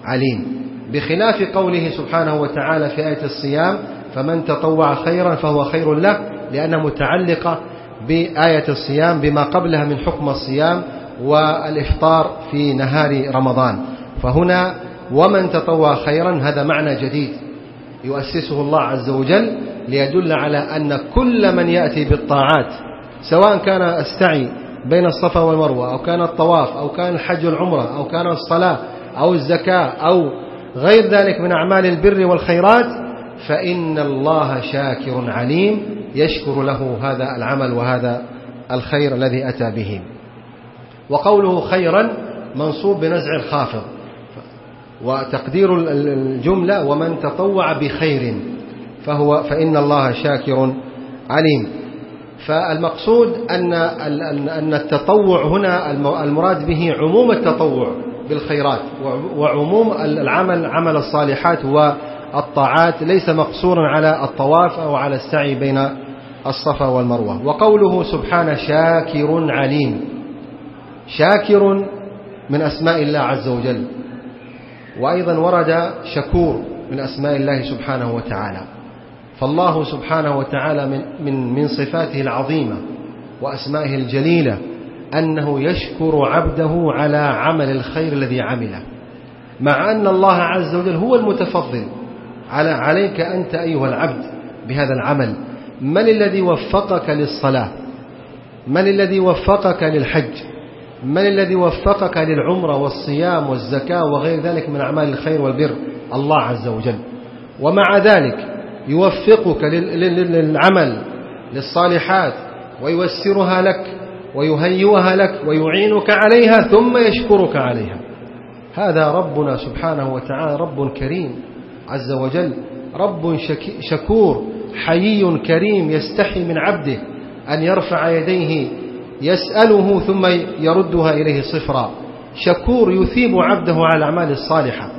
عليم. بخلاف قوله سبحانه وتعالى في آية الصيام فمن تطوع خيرا فهو خير له لأنها متعلقة بآية الصيام بما قبلها من حكم الصيام والإفطار في نهار رمضان. فهنا ومن تطوع خيرا هذا معنى جديد يؤسسه الله عز وجل ليدل على أن كل من يأتي بالطاعات سواء كان السعي بين الصفا والمروة أو كان الطواف أو كان الحج والعمرة أو كان الصلاة أو الزكاة أو غير ذلك من أعمال البر والخيرات فإن الله شاكر عليم يشكر له هذا العمل وهذا الخير الذي أتى به. وقوله خيرا منصوب بنزع الخافض. وتقدير الجملة ومن تطوع بخير فهو فإن الله شاكر عليم. فالمقصود أن أن التطوع هنا المراد به عموم التطوع بالخيرات وعموم العمل عمل الصالحات والطاعات ليس مقصورا على الطواف أو على السعي بين الصفا والمروة. وقوله سبحانه شاكر عليم شاكر من أسماء الله عز وجل. وأيضا ورد شكور من أسماء الله سبحانه وتعالى. فالله سبحانه وتعالى من, من, من صفاته العظيمة وأسمائه الجليلة أنه يشكر عبده على عمل الخير الذي عمله. مع أن الله عز وجل هو المتفضل على عليك أنت أيها العبد بهذا العمل. من الذي وفقك للصلاة؟ من الذي وفقك للحج؟ من الذي وفقك للعمرة والصيام والزكاة وغير ذلك من أعمال الخير والبر؟ الله عز وجل. ومع ذلك يوفقك للعمل للصالحات ويوسرها لك ويهيئها لك ويعينك عليها ثم يشكرك عليها. هذا ربنا سبحانه وتعالى رب كريم عز وجل رب شكور حيي كريم يستحي من عبده أن يرفع يديه يسأله ثم يردها إليه صفرا. شكور يثيب عبده على الأعمال الصالحة.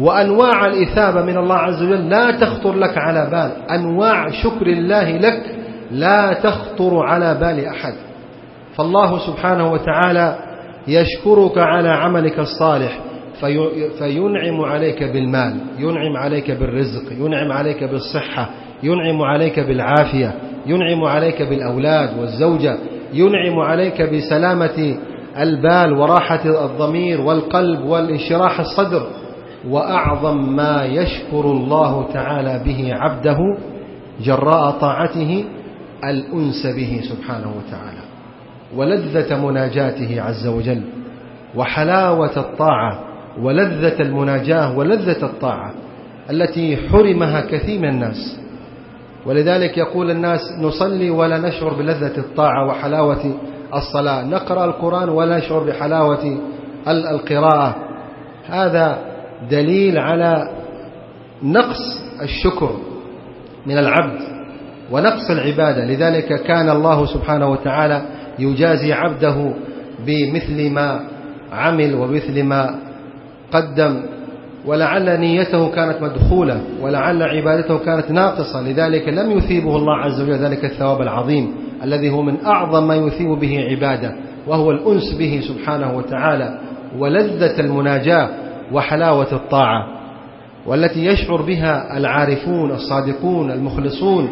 وأنواع الإثابة من الله عز وجل لا تخطر لك على بال. أنواع شكر الله لك لا تخطر على بال أحد. فالله سبحانه وتعالى يشكرك على عملك الصالح في فينعم عليك بالمال ينعم عليك بالرزق ينعم عليك بالصحة ينعم عليك بالعافية ينعم عليك بالأولاد والزوجة. ينعم عليك بسلامة البال وراحة الضمير والقلب والانشراح الصدر وأعظم ما يشكر الله تعالى به عبده جراء طاعته الأنس به سبحانه وتعالى. ولذة مناجاته عز وجل وحلاوة الطاعة ولذة المناجاة ولذة الطاعة التي حرمها كثير من الناس. ولذلك يقول الناس نصلي ولا نشعر بلذة الطاعة وحلاوة الصلاة. نقرأ القرآن ولا نشعر بحلاوة القراءة. هذا دليل على نقص الشكر من العبد ونقص العبادة. لذلك كان الله سبحانه وتعالى يجازي عبده بمثل ما عمل ومثل ما قدم ولعل نيته كانت مدخولة ولعل عبادته كانت ناقصة لذلك لم يثيبه الله عز وجل ذلك الثواب العظيم الذي هو من أعظم ما يثيب به عباده وهو الأنس به سبحانه وتعالى ولذة المناجاة وحلاوة الطاعة والتي يشعر بها العارفون الصادقون المخلصون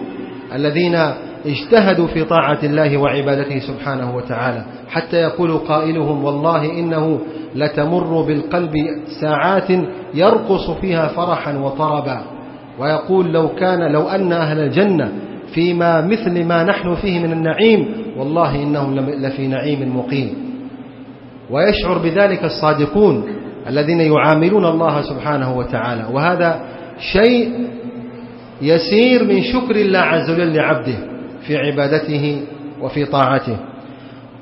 الذين اجتهدوا في طاعة الله وعبادته سبحانه وتعالى حتى يقول قائلهم والله إنه لتمر بالقلب ساعات يرقص فيها فرحا وطربا. ويقول لو كان لو أن أهل الجنة فيما مثل ما نحن فيه من النعيم والله إنهم لفي نعيم مقيم. ويشعر بذلك الصادقون الذين يعاملون الله سبحانه وتعالى. وهذا شيء يسير من شكر الله عز وجل لعبده. في عبادته وفي طاعته.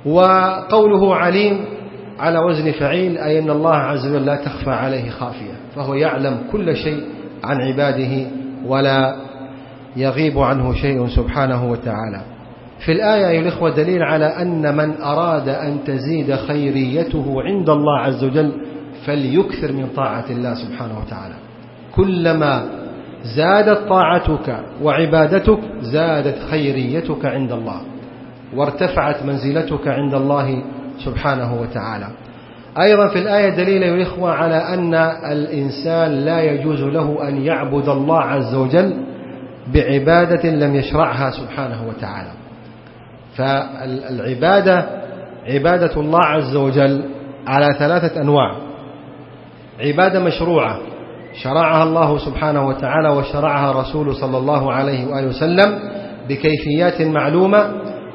وقوله عليم على وزن فعيل أي أن الله عز وجل لا تخفى عليه خافية فهو يعلم كل شيء عن عباده ولا يغيب عنه شيء سبحانه وتعالى. في الآية أيها الإخوة دليل على أن من أراد أن تزيد خيريته عند الله عز وجل فليكثر من طاعة الله سبحانه وتعالى. كلما زادت طاعتك وعبادتك زادت خيريتك عند الله وارتفعت منزلتك عند الله سبحانه وتعالى. أيضا في الآية دليل يا الإخوة على أن الإنسان لا يجوز له أن يعبد الله عز وجل بعبادة لم يشرعها سبحانه وتعالى. فالعبادة عبادة الله عز وجل على ثلاثة أنواع. عبادة مشروعة شرعها الله سبحانه وتعالى وشرعها رسول صلى الله عليه وآله وسلم بكيفيات معلومة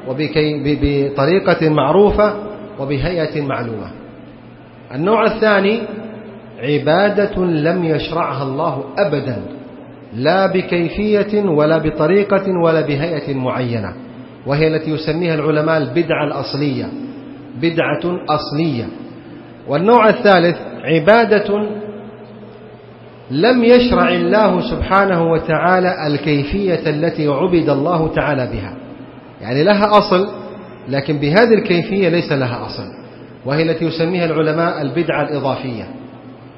وبطريقة معروفة وبهيئة معلومة. النوع الثاني عبادة لم يشرعها الله أبدا لا بكيفية ولا بطريقة ولا بهيئة معينة وهي التي يسميها العلماء البدعة الأصلية بدعة أصلية. والنوع الثالث عبادة لم يشرع الله سبحانه وتعالى الكيفية التي عبد الله تعالى بها. يعني لها أصل لكن بهذه الكيفية ليس لها أصل. وهي التي يسميها العلماء البدعة الإضافية.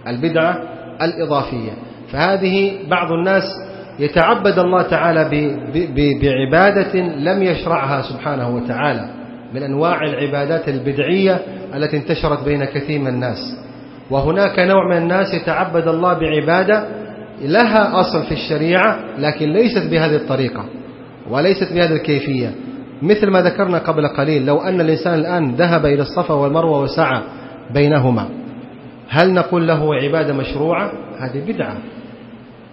البدعة الإضافية. فهذه بعض الناس يتعبد الله تعالى بعبادة لم يشرعها سبحانه وتعالى من أنواع العبادات البدعية التي انتشرت بين كثير من الناس. وهناك نوع من الناس يتعبد الله بعبادة لها أصل في الشريعة لكن ليست بهذه الطريقة وليست بهذه الكيفية. مثل ما ذكرنا قبل قليل لو أن الإنسان الآن ذهب إلى الصفا والمروة وسعى بينهما هل نقول له عبادة مشروعة؟ هذه بدعة.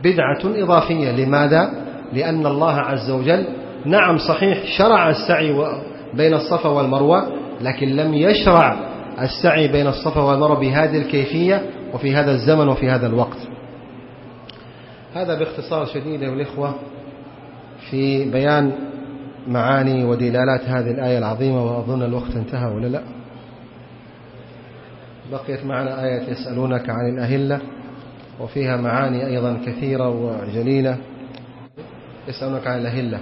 بدعة إضافية. لماذا؟ لأن الله عز وجل نعم صحيح شرع السعي بين الصفا والمروة لكن لم يشرع السعي بين الصفا والمروة بهذه الكيفية وفي هذا الزمن وفي هذا الوقت. هذا باختصار شديد الإخوة في بيان معاني ودلالات هذه الآية العظيمة وأظن الوقت انتهى ولا لا؟ بقيت معنا آية يسألونك عن الأهلة وفيها معاني أيضا كثيرة وجليلة. يسألونك عن الأهلة.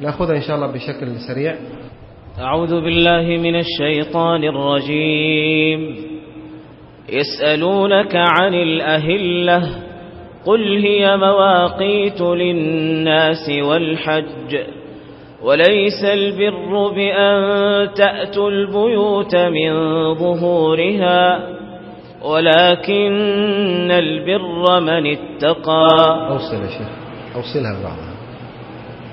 نأخذها إن شاء الله بشكل سريع. أعوذ بالله من الشيطان الرجيم. يسألونك عن الأهلة قل هي مواقيت للناس والحج وليس البر بأن تأتوا البيوت من ظهورها ولكن البر من اتقى. أوصل يا شيخ أوصلها بعضها.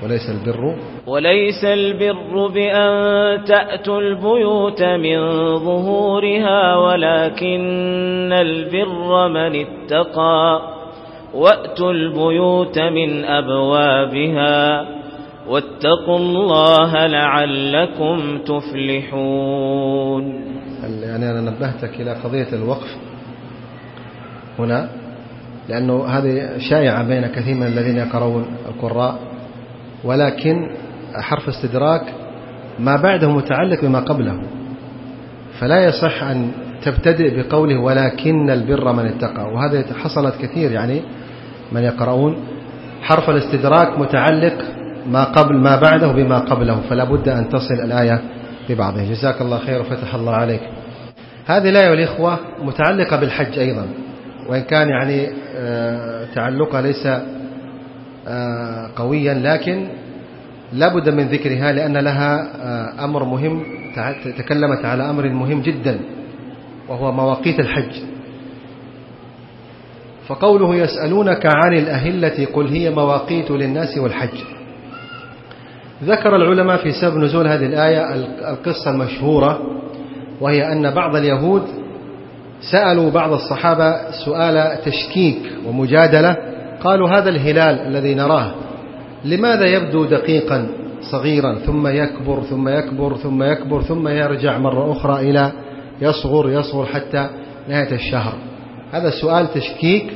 وليس البر وليس البر بأن تأتوا البيوت من ظهورها ولكن البر من اتقى وأتوا البيوت من أبوابها واتقوا الله لعلكم تفلحون يعني أنا نبهتك إلى قضية الوقف هنا لأنه هذه شائعة بين كثير من الذين يقرؤون القراء ولكن حرف استدراك ما بعده متعلق بما قبله. فلا يصح أن تبتدئ بقوله ولكن البر من اتقى. وهذا حصلت كثير يعني من يقرؤون. حرف الاستدراك متعلق ما قبل ما بعده بما قبله. فلا بد أن تصل الآية ببعضها جزاك الله خير وفتح الله عليك. هذه الآية والإخوة متعلقة بالحج أيضا. وإن كان يعني آه، تعلقها ليس آه، قويا لكن لابد من ذكرها لأن لها آه، أمر مهم تكلمت على أمر مهم جدا وهو مواقيت الحج. فقوله يسألونك عن الأهلة قل هي مواقيت للناس والحج. ذكر العلماء في سبب نزول هذه الآية القصة المشهورة وهي أن بعض اليهود سألوا بعض الصحابة سؤال تشكيك ومجادلة قالوا هذا الهلال الذي نراه لماذا يبدو دقيقا صغيرا ثم يكبر ثم يكبر ثم يكبر ثم يرجع مرة أخرى إلى يصغر يصغر حتى نهاية الشهر؟ هذا سؤال تشكيك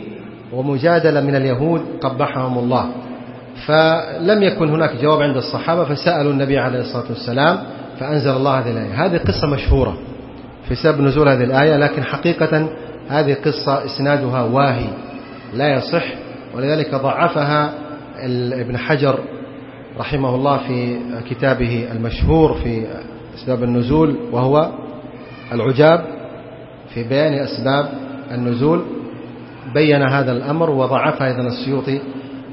ومجادلة من اليهود قبحهم الله. فلم يكن هناك جواب عند الصحابة فسألوا النبي عليه الصلاة والسلام فأنزل الله هذه الآية. هذه قصة مشهورة في سبب نزول هذه الآية لكن حقيقة هذه قصة إسنادها واهي لا يصح ولذلك ضعفها ابن حجر رحمه الله في كتابه المشهور في أسباب النزول وهو العجاب في بيان أسباب النزول. بين هذا الأمر وضعف أيضا السيوطي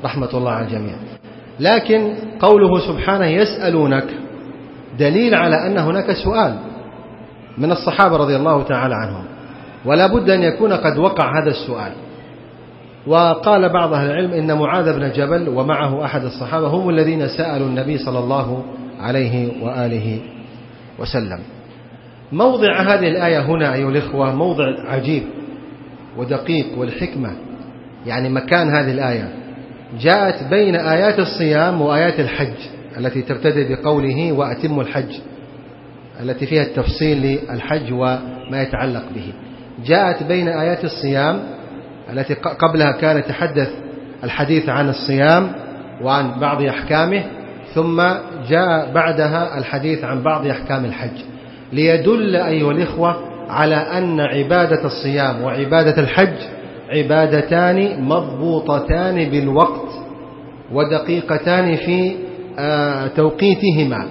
رحمة الله على الجميع. لكن قوله سبحانه يسألونك دليل على أن هناك سؤال من الصحابة رضي الله تعالى عنهم ولا بد أن يكون قد وقع هذا السؤال. وقال بعض أهل العلم إن معاذ بن جبل ومعه أحد الصحابة هم الذين سألوا النبي صلى الله عليه وآله وسلم. موضع هذه الآية هنا أيها الإخوة موضع عجيب ودقيق والحكمة. يعني مكان هذه الآية. جاءت بين آيات الصيام وآيات الحج التي تبتدئ بقوله وأتم الحج التي فيها التفصيل للحج وما يتعلق به. جاءت بين آيات الصيام التي قبلها كان يتحدث الحديث عن الصيام وعن بعض أحكامه ثم جاء بعدها الحديث عن بعض أحكام الحج. ليدل أيها الإخوة على أن عبادة الصيام وعبادة الحج عبادتان مضبوطتان بالوقت ودقيقتان في آه، توقيتهما.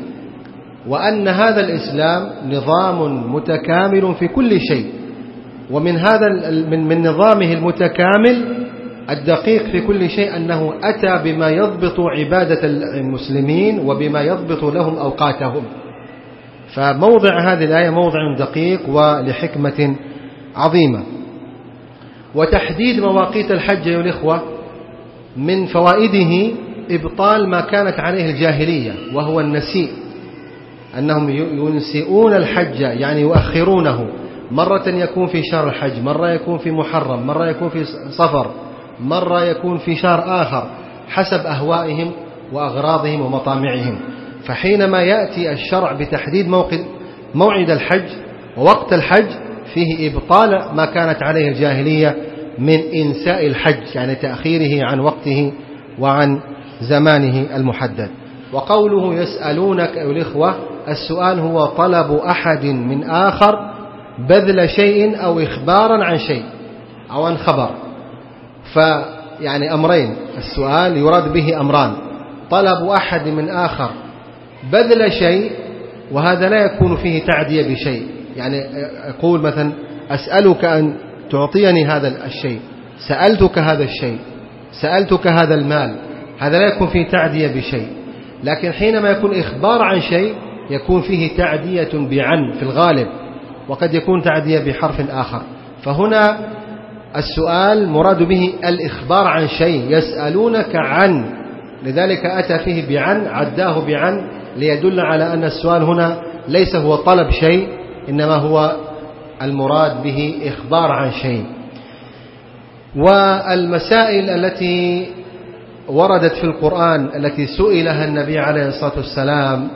وأن هذا الإسلام نظام متكامل في كل شيء. ومن هذا من من نظامه المتكامل الدقيق في كل شيء أنه أتى بما يضبط عبادة المسلمين وبما يضبط لهم أوقاتهم. فموضع هذه الآية موضع دقيق ولحكمة عظيمة. وتحديد مواقيت الحج يا الإخوة من فوائده إبطال ما كانت عليه الجاهلية وهو النسيء. أنهم ينسئون الحج يعني يؤخرونه. مرة يكون في شهر الحج مرة يكون في محرم مرة يكون في صفر مرة يكون في شهر آخر حسب أهوائهم وأغراضهم ومطامعهم. فحينما يأتي الشرع بتحديد موقد موعد الحج ووقت الحج فيه إبطال ما كانت عليه الجاهلية من إنساء الحج يعني تأخيره عن وقته وعن زمانه المحدد. وقوله يسألونك أيها الإخوة السؤال هو طلب أحد من آخر بذل شيء أو إخبارا عن شيء أو عن خبر. فيعني أمرين. السؤال يراد به أمران. طلب أحد من آخر بذل شيء وهذا لا يكون فيه تعدية بشيء. يعني أقول مثلا أسألك أن تعطيني هذا الشيء. سألتك هذا الشيء. سألتك هذا المال. هذا لا يكون فيه تعدية بشيء. لكن حينما يكون إخبار عن شيء يكون فيه تعدية بعن في الغالب. وقد يكون تعدية بحرف آخر. فهنا السؤال مراد به الإخبار عن شيء يسألونك عن. لذلك أتى فيه بعن عداه بعن ليدل على أن السؤال هنا ليس هو طلب شيء إنما هو المراد به إخبار عن شيء. والمسائل التي وردت في القرآن التي سئلها النبي عليه الصلاة والسلام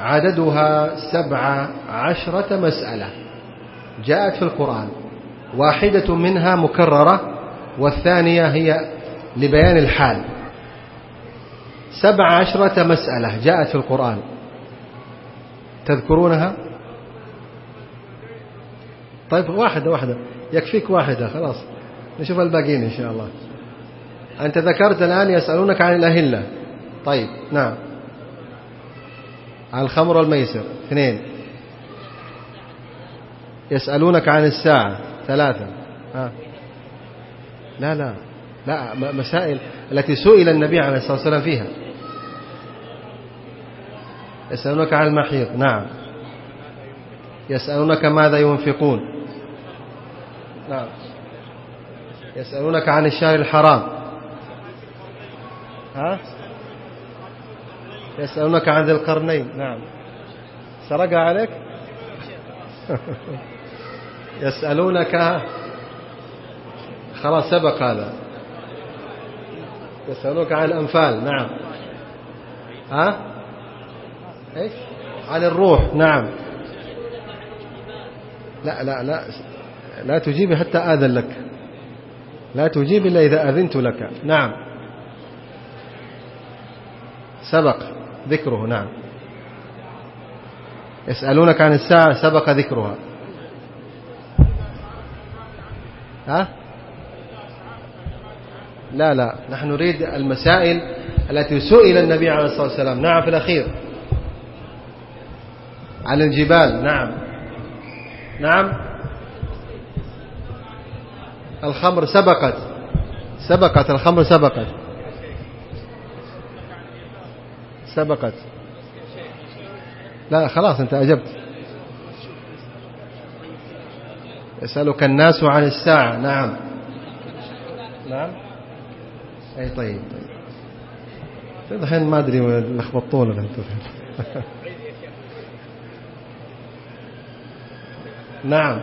عددها سبع عشرة مسألة جاءت في القرآن. واحدة منها مكررة والثانية هي لبيان الحال. سبع عشرة مسألة جاءت في القرآن. تذكرونها؟ طيب واحدة واحدة. يكفيك واحدة خلاص. نشوف الباقيين إن شاء الله. أنت ذكرت الآن يسألونك عن الأهلة. طيب نعم. عن الخمر والميسر. اثنين. يسألونك عن الساعة. ثلاثة. ها. لا لا. لا مسائل التي سئل النبي عليه الصلاة والسلام فيها. يسألونك عن المحيط. نعم. يسألونك ماذا ينفقون. نعم. يسألونك عن الشهر الحرام. ها؟ يسألونك عن ذي القرنين. نعم. سرق عليك؟ <laughs> يسألونك. خلاص سبق هذا. يسألونك عن الأنفال. نعم. ها؟ إيش؟ عن الروح. نعم. لا لا لا. لا تجيبي حتى آذن لك. لا تجيب إلا إذا أذنت لك. نعم. سبق. ذكره نعم. يسألونك عن الساعة سبق ذكرها. ها؟ لا لا. نحن نريد المسائل التي سئل النبي عليه الصلاة والسلام. نعم في الأخير. عن الجبال نعم. نعم. الخمر سبقت. سبقت الخمر سبقت. سبقت. لا خلاص انت أجبت. يسألك الناس عن الساعة. نعم. نعم. أي طيب طيب. الحين ما أدري لخبطونا أنتم <laughs> نعم.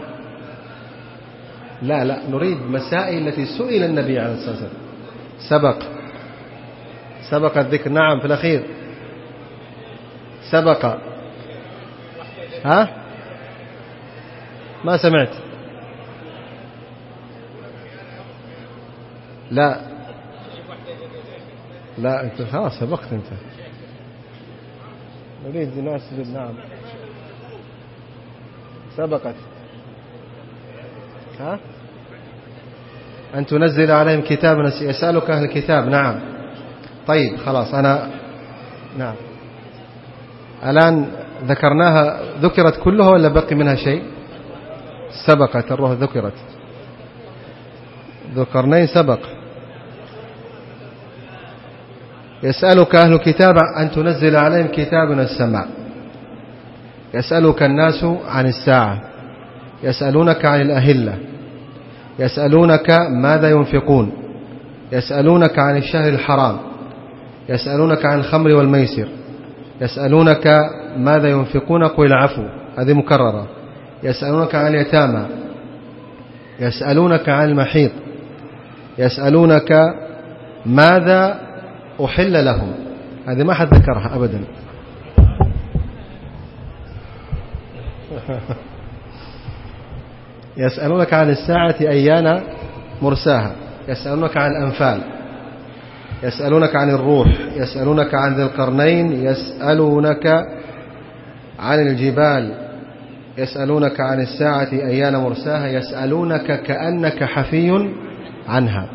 لا لا نريد مسائل التي سئل النبي عليه الصلاة والسلام. سبق. سبق الذكر. نعم في الأخير. سبق. ها؟ ما سمعت. لا. لا انت خلاص سبقت انت. نريد ناس نعم. سبقت. ها؟ أن تنزل عليهم كتابا يسألك أهل الكتاب. نعم. طيب خلاص أنا نعم. الآن ذكرناها ذكرت كلها ولا بقي منها شيء؟ سبقت الروح ذكرت. ذكرنين سبق. يسألك أهل الكتاب أن تنزل عليهم كتاب من السماء. يسألك الناس عن الساعة. يسألونك عن الأهلة. يسألونك ماذا ينفقون. يسألونك عن الشهر الحرام. يسألونك عن الخمر والميسر. يسألونك ماذا ينفقون؟ قل العفو هذه مكررة. يسألونك عن اليتامى يسألونك عن المحيط يسألونك ماذا أحل لهم. هذه ما حد ذكرها أبدا. <laughs> يسألونك عن الساعة أيان مرساها يسألونك عن الأنفال. يسألونك عن الروح يسألونك عن ذي القرنين يسألونك عن الجبال يسألونك عن الساعة أيان مرساها يسألونك كأنك حفي عنها.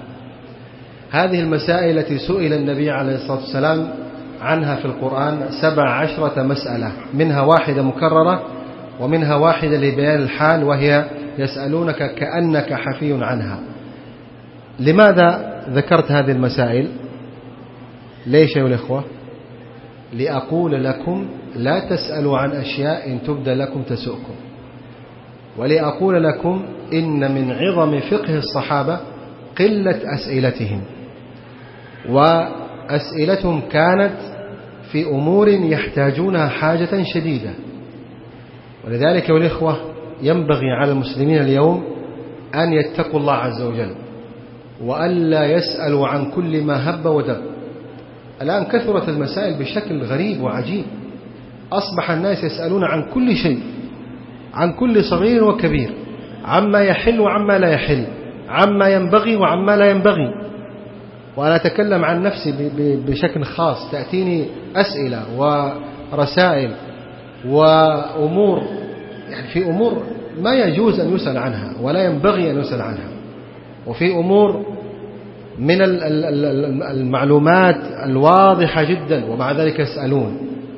هذه المسائل التي سئل النبي عليه الصلاة والسلام عنها في القرآن سبع عشرة مسألة منها واحدة مكررة ومنها واحدة لبيان الحال وهي يسألونك كأنك حفي عنها. لماذا ذكرت هذه المسائل؟ ليش يا الإخوة؟ لأقول لكم لا تسألوا عن أشياء إن تبدى لكم تسؤكم. ولأقول لكم إن من عظم فقه الصحابة قلة أسئلتهم. وأسئلتهم كانت في أمور يحتاجونها حاجة شديدة. ولذلك والإخوة ينبغي على المسلمين اليوم أن يتقوا الله عز وجل وألا يسألوا عن كل ما هب ودب. الآن كثرت المسائل بشكل غريب وعجيب. أصبح الناس يسألون عن كل شيء عن كل صغير وكبير عما يحل وعما لا يحل عما ينبغي وعما لا ينبغي. وأنا أتكلم عن نفسي بشكل خاص تأتيني أسئلة ورسائل وأمور يعني في أمور ما يجوز أن يسأل عنها ولا ينبغي أن يسأل عنها. وفي أمور من المعلومات الواضحة جدا ومع ذلك يسألون.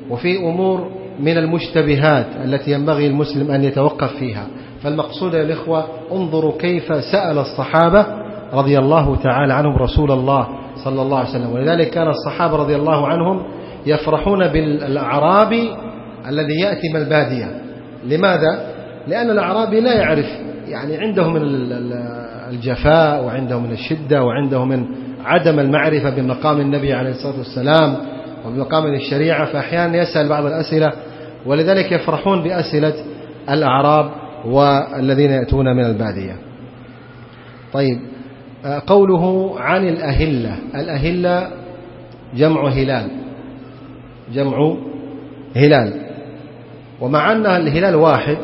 وفي أمور من المشتبهات التي ينبغي المسلم أن يتوقف فيها. فالمقصود يا الإخوة انظروا كيف سأل الصحابة رضي الله تعالى عنهم رسول الله صلى الله عليه وسلم. ولذلك كان الصحابة رضي الله عنهم يفرحون بالأعرابي الذي يأتي من البادية. لماذا؟ لأن الأعرابي لا يعرف يعني عنده من الجفاء وعنده من الشدة وعنده من عدم المعرفة بمقام النبي عليه الصلاة والسلام وبمقام الشريعة فأحيانا يسأل بعض الأسئلة ولذلك يفرحون بأسئلة الأعراب والذين يأتون من البادية. طيب قوله عن الأهلة الأهلة جمع هلال جمع هلال. ومع أن الهلال واحد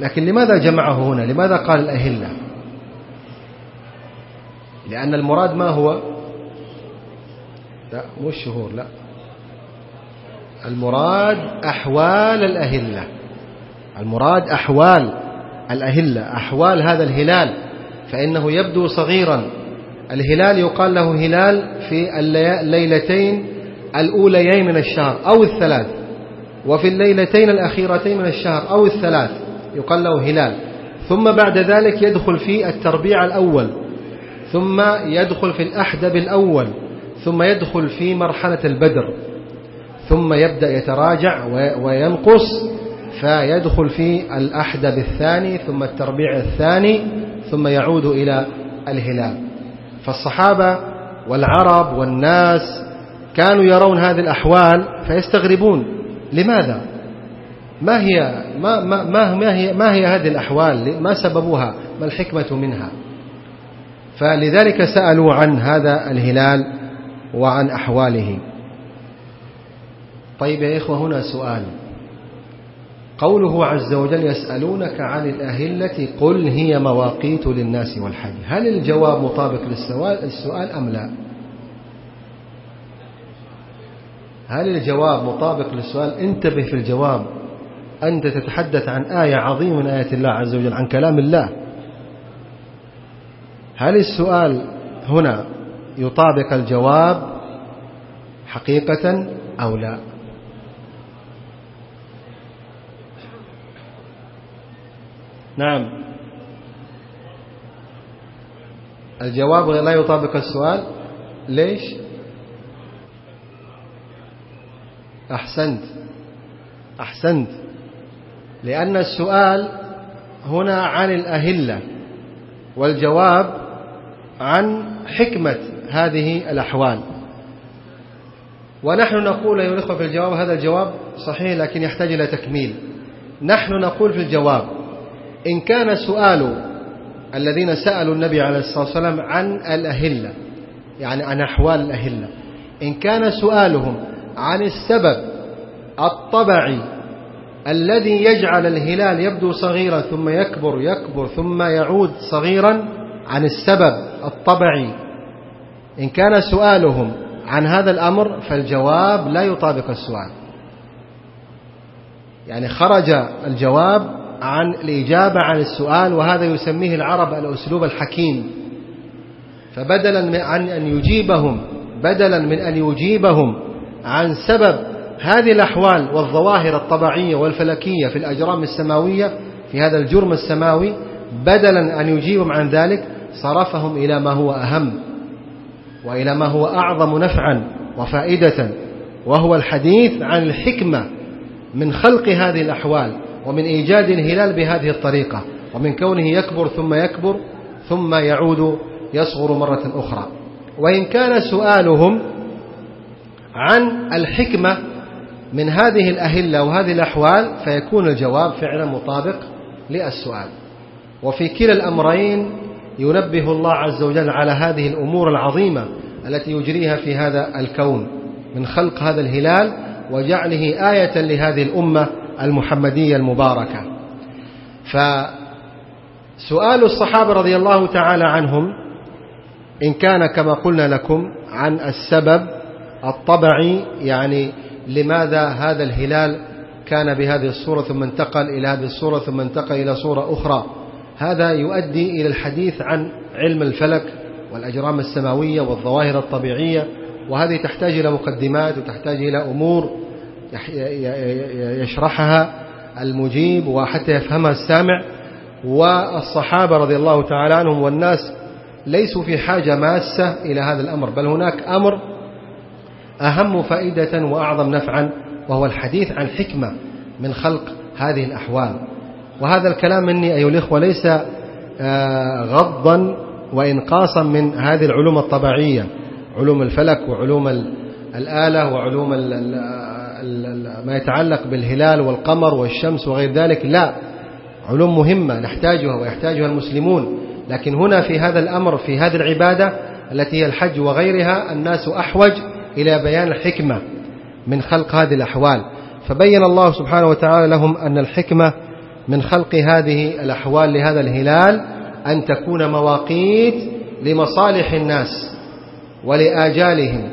لكن لماذا جمعه هنا؟ لماذا قال الأهلة؟ لأن المراد ما هو؟ لا مو الشهور لا. المراد أحوال الأهلة. المراد أحوال الأهلة أحوال هذا الهلال فإنه يبدو صغيرا. الهلال يقال له هلال في الليلتين الأوليين من الشهر أو الثلاث وفي الليلتين الأخيرتين من الشهر أو الثلاث يقال له هلال. ثم بعد ذلك يدخل في التربيع الأول. ثم يدخل في الأحدب الأول ثم يدخل في مرحلة البدر ثم يبدأ يتراجع وينقص فيدخل في الأحدب الثاني ثم التربيع الثاني ثم يعود إلى الهلال. فالصحابة والعرب والناس كانوا يرون هذه الأحوال فيستغربون لماذا؟ ما هي ما ما ما, هي ما هي هذه الأحوال؟ ما سببها؟ ما الحكمة منها؟ فلذلك سألوا عن هذا الهلال وعن أحواله. طيب يا إخوة هنا سؤال. قوله عز وجل يسألونك عن الأهلة قل هي مواقيت للناس والحج. هل الجواب مطابق للسؤال أم لا؟ هل الجواب مطابق للسؤال؟ انتبه في الجواب. أنت تتحدث عن آية عظيمة من آيات الله عز وجل عن كلام الله. هل السؤال هنا يطابق الجواب حقيقة أو لا؟ نعم. الجواب لا يطابق السؤال. ليش؟ أحسنت. أحسنت. لأن السؤال هنا عن الأهلة والجواب عن حكمة هذه الأحوال. ونحن نقول أيها الأخوة في الجواب هذا الجواب صحيح لكن يحتاج إلى تكميل. نحن نقول في الجواب إن كان سؤال الذين سألوا النبي عليه الصلاة والسلام عن الأهلة يعني عن أحوال الأهلة إن كان سؤالهم عن السبب الطبعي الذي يجعل الهلال يبدو صغيرا ثم يكبر يكبر ثم يعود صغيرا عن السبب الطبعي. إن كان سؤالهم عن هذا الأمر فالجواب لا يطابق السؤال. يعني خرج الجواب عن الإجابة عن السؤال وهذا يسميه العرب الأسلوب الحكيم. فبدلا من أن يجيبهم بدلا من أن يجيبهم عن سبب هذه الأحوال والظواهر الطبيعية والفلكية في الأجرام السماوية في هذا الجرم السماوي بدلا أن يجيبهم عن ذلك صرفهم إلى ما هو أهم وإلى ما هو أعظم نفعا وفائدة وهو الحديث عن الحكمة من خلق هذه الأحوال ومن إيجاد الهلال بهذه الطريقة ومن كونه يكبر ثم يكبر ثم يعود يصغر مرة أخرى. وإن كان سؤالهم عن الحكمة من هذه الأهلة وهذه الأحوال فيكون الجواب فعلا مطابق للسؤال. وفي كلا الأمرين ينبه الله عز وجل على هذه الأمور العظيمة التي يجريها في هذا الكون من خلق هذا الهلال وجعله آية لهذه الأمة المحمدية المباركة. فسؤال الصحابة رضي الله تعالى عنهم إن كان كما قلنا لكم عن السبب الطبعي يعني لماذا هذا الهلال كان بهذه الصورة ثم انتقل إلى هذه الصورة ثم انتقل إلى صورة أخرى. هذا يؤدي إلى الحديث عن علم الفلك والأجرام السماوية والظواهر الطبيعية وهذه تحتاج إلى مقدمات وتحتاج إلى أمور يشرحها المجيب وحتى يفهمها السامع. والصحابة رضي الله تعالى عنهم والناس ليسوا في حاجة ماسة إلى هذا الأمر بل هناك أمر أهم فائدة وأعظم نفعا وهو الحديث عن حكمة من خلق هذه الأحوال. وهذا الكلام مني أيها الإخوة ليس آه، غضا وإنقاصا من هذه العلوم الطبيعية علوم الفلك وعلوم الآلة وعلوم ما يتعلق بالهلال والقمر والشمس وغير ذلك. لا علوم مهمة نحتاجها ويحتاجها المسلمون لكن هنا في هذا الأمر في هذه العبادة التي هي الحج وغيرها الناس أحوج إلى بيان الحكمة من خلق هذه الأحوال. فبين الله سبحانه وتعالى لهم أن الحكمة من خلق هذه الأحوال لهذا الهلال أن تكون مواقيت لمصالح الناس ولآجالهم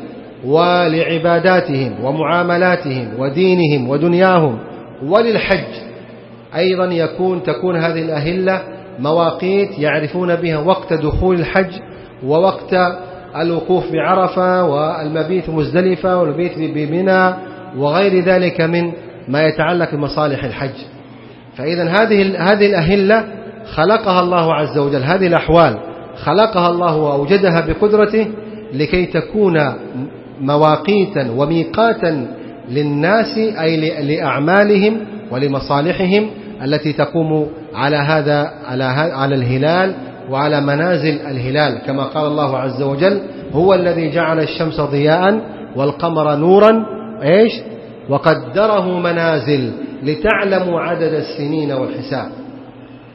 ولعباداتهم ومعاملاتهم ودينهم ودنياهم وللحج. أيضا يكون تكون هذه الأهلة مواقيت يعرفون بها وقت دخول الحج ووقت الوقوف بعرفة والمبيت مزدلفة والمبيت بمنى وغير ذلك من ما يتعلق بمصالح الحج. فإذا هذه هذه الأهلة خلقها الله عز وجل هذه الأحوال خلقها الله وأوجدها بقدرته لكي تكون مواقيتا وميقاتا للناس أي لأعمالهم ولمصالحهم التي تقوم على هذا على على الهلال وعلى منازل الهلال. كما قال الله عز وجل هو الذي جعل الشمس ضياء والقمر نورا. إيش؟ وقدره منازل. لتعلموا عدد السنين والحساب.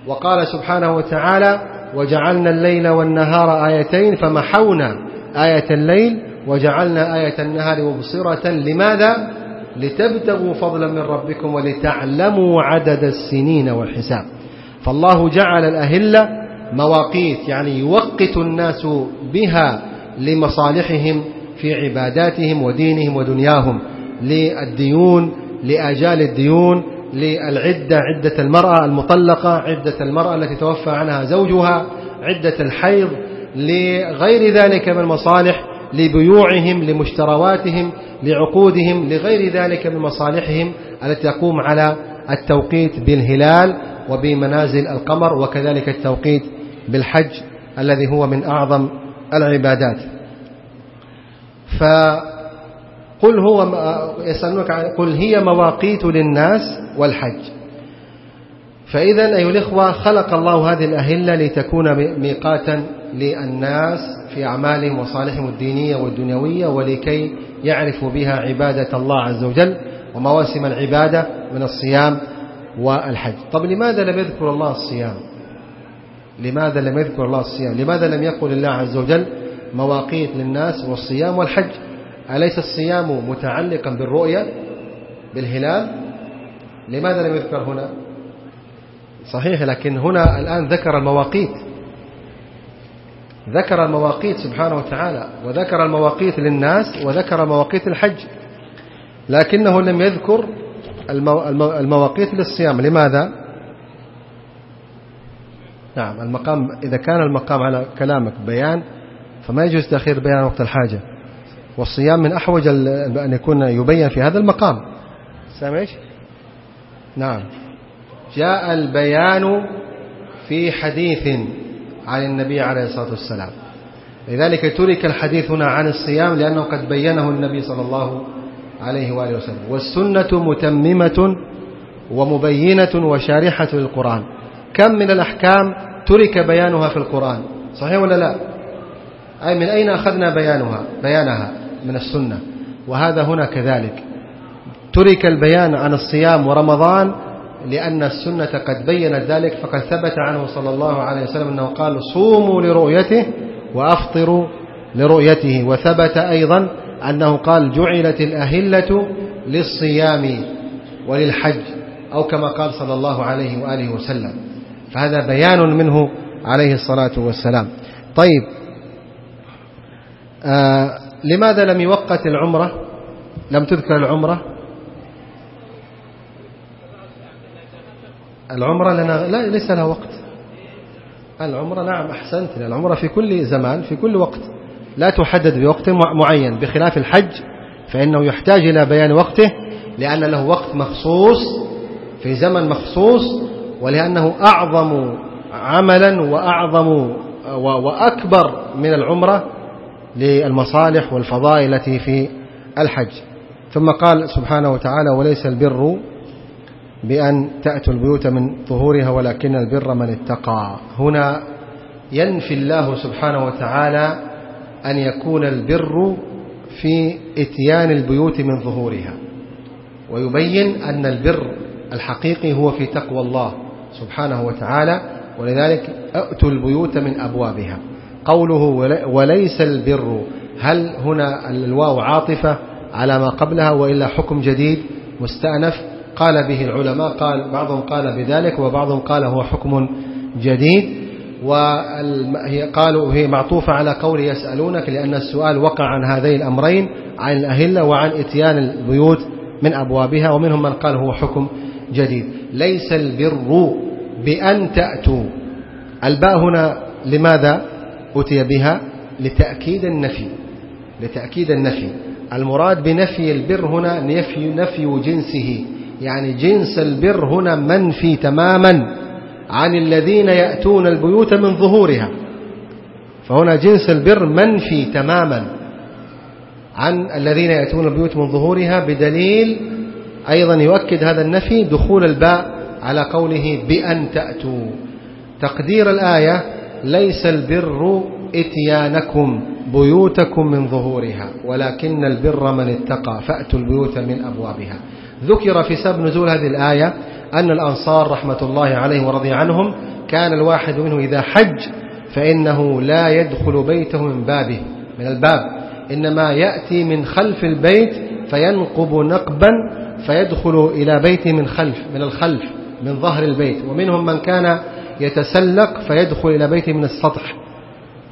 وقال سبحانه وتعالى وجعلنا الليل والنهار آيتين فمحونا آية الليل وجعلنا آية النهار مبصرة. لماذا؟ لتبتغوا فضلا من ربكم ولتعلموا عدد السنين والحساب. فالله جعل الأهلة مواقيت يعني يوقت الناس بها لمصالحهم في عباداتهم ودينهم ودنياهم للديون لآجال الديون للعدة عدة المرأة المطلقة عدة المرأة التي توفى عنها زوجها عدة الحيض لغير ذلك من المصالح لبيوعهم لمشترواتهم لعقودهم لغير ذلك من مصالحهم التي تقوم على التوقيت بالهلال وبمنازل القمر وكذلك التوقيت بالحج الذي هو من أعظم العبادات. فقل هو يسألونك قل هي مواقيت للناس والحج. فإذا أيها الإخوة خلق الله هذه الأهلة لتكون ميقاتا للناس في أعمالهم وصالحهم الدينية والدنيوية ولكي يعرفوا بها عبادة الله عز وجل ومواسم العبادة من الصيام والحج. طب لماذا لم يذكر الله الصيام؟ لماذا لم يذكر الله الصيام؟ لماذا لم يقل الله عز وجل مواقيت للناس والصيام والحج؟ أليس الصيام متعلقا بالرؤية بالهلال؟ لماذا لم يذكر هنا؟ صحيح لكن هنا الآن ذكر المواقيت. ذكر المواقيت سبحانه وتعالى وذكر المواقيت للناس وذكر مواقيت الحج. لكنه لم يذكر المواقيت للصيام. لماذا؟ نعم المقام إذا كان المقام على كلامك بيان فما يجوز تأخير بيان وقت الحاجة. والصيام من أحوج أن يكون يبين في هذا المقام. سامع نعم. جاء البيان في حديث عن النبي عليه الصلاة والسلام. لذلك ترك الحديث هنا عن الصيام لأنه قد بينه النبي صلى الله عليه وآله وسلم. والسنة متممة ومبينة وشارحة للقرآن. كم من الأحكام ترك بيانها في القرآن؟ صحيح ولا لا؟ أي من أين أخذنا بيانها بيانها؟ من السنة. وهذا هنا كذلك. ترك البيان عن الصيام ورمضان لأن السنة قد بينت ذلك فقد ثبت عنه صلى الله عليه وسلم أنه قال صوموا لرؤيته وأفطروا لرؤيته وثبت أيضا أنه قال جعلت الأهلة للصيام وللحج أو كما قال صلى الله عليه وآله وسلم. فهذا بيان منه عليه الصلاة والسلام. طيب آه لماذا لم يوقت العمرة؟ لم تذكر العمرة؟ العمرة لنا لا ليس لها وقت. العمرة نعم أحسنت العمرة في كل زمان في كل وقت. لا تحدد بوقت معين. بخلاف الحج فإنه يحتاج إلى بيان وقته لأن له وقت مخصوص في زمن مخصوص ولأنه أعظم عملا وأعظم وأكبر من العمرة. للمصالح والفضائل التي في الحج. ثم قال سبحانه وتعالى وليس البر بأن تأتوا البيوت من ظهورها ولكن البر من اتقى. هنا ينفي الله سبحانه وتعالى أن يكون البر في إتيان البيوت من ظهورها. ويبين أن البر الحقيقي هو في تقوى الله سبحانه وتعالى ولذلك أتوا البيوت من أبوابها. قوله وليس البر. هل هنا الواو عاطفة على ما قبلها وإلا حكم جديد مستأنف؟ قال به العلماء قال بعضهم قال بذلك وبعضهم قال هو حكم جديد. وهي قالوا هي معطوفة على قول يسألونك لأن السؤال وقع عن هذين الأمرين عن الأهلة وعن إتيان البيوت من أبوابها ومنهم من قال هو حكم جديد. ليس البر بأن تأتوا. الباء هنا لماذا؟ أتي بها لتأكيد النفي لتأكيد النفي. المراد بنفي البر هنا نفي, نفي جنسه. يعني جنس البر هنا منفي تماما عن الذين يأتون البيوت من ظهورها. فهنا جنس البر منفي تماما عن الذين يأتون البيوت من ظهورها. بدليل أيضا يؤكد هذا النفي دخول الباء على قوله بأن تأتوا. تقدير الآية ليس البر إتيانكم بيوتكم من ظهورها ولكن البر من اتقى فأتوا البيوت من أبوابها. ذكر في سبب نزول هذه الآية أن الأنصار رحمة الله عليهم ورضي عنهم كان الواحد منهم إذا حج فإنه لا يدخل بيته من بابه من الباب. إنما يأتي من خلف البيت فينقب نقبا فيدخل إلى بيته من خلف من الخلف من ظهر البيت. ومنهم من كان يتسلق فيدخل إلى بيته من السطح.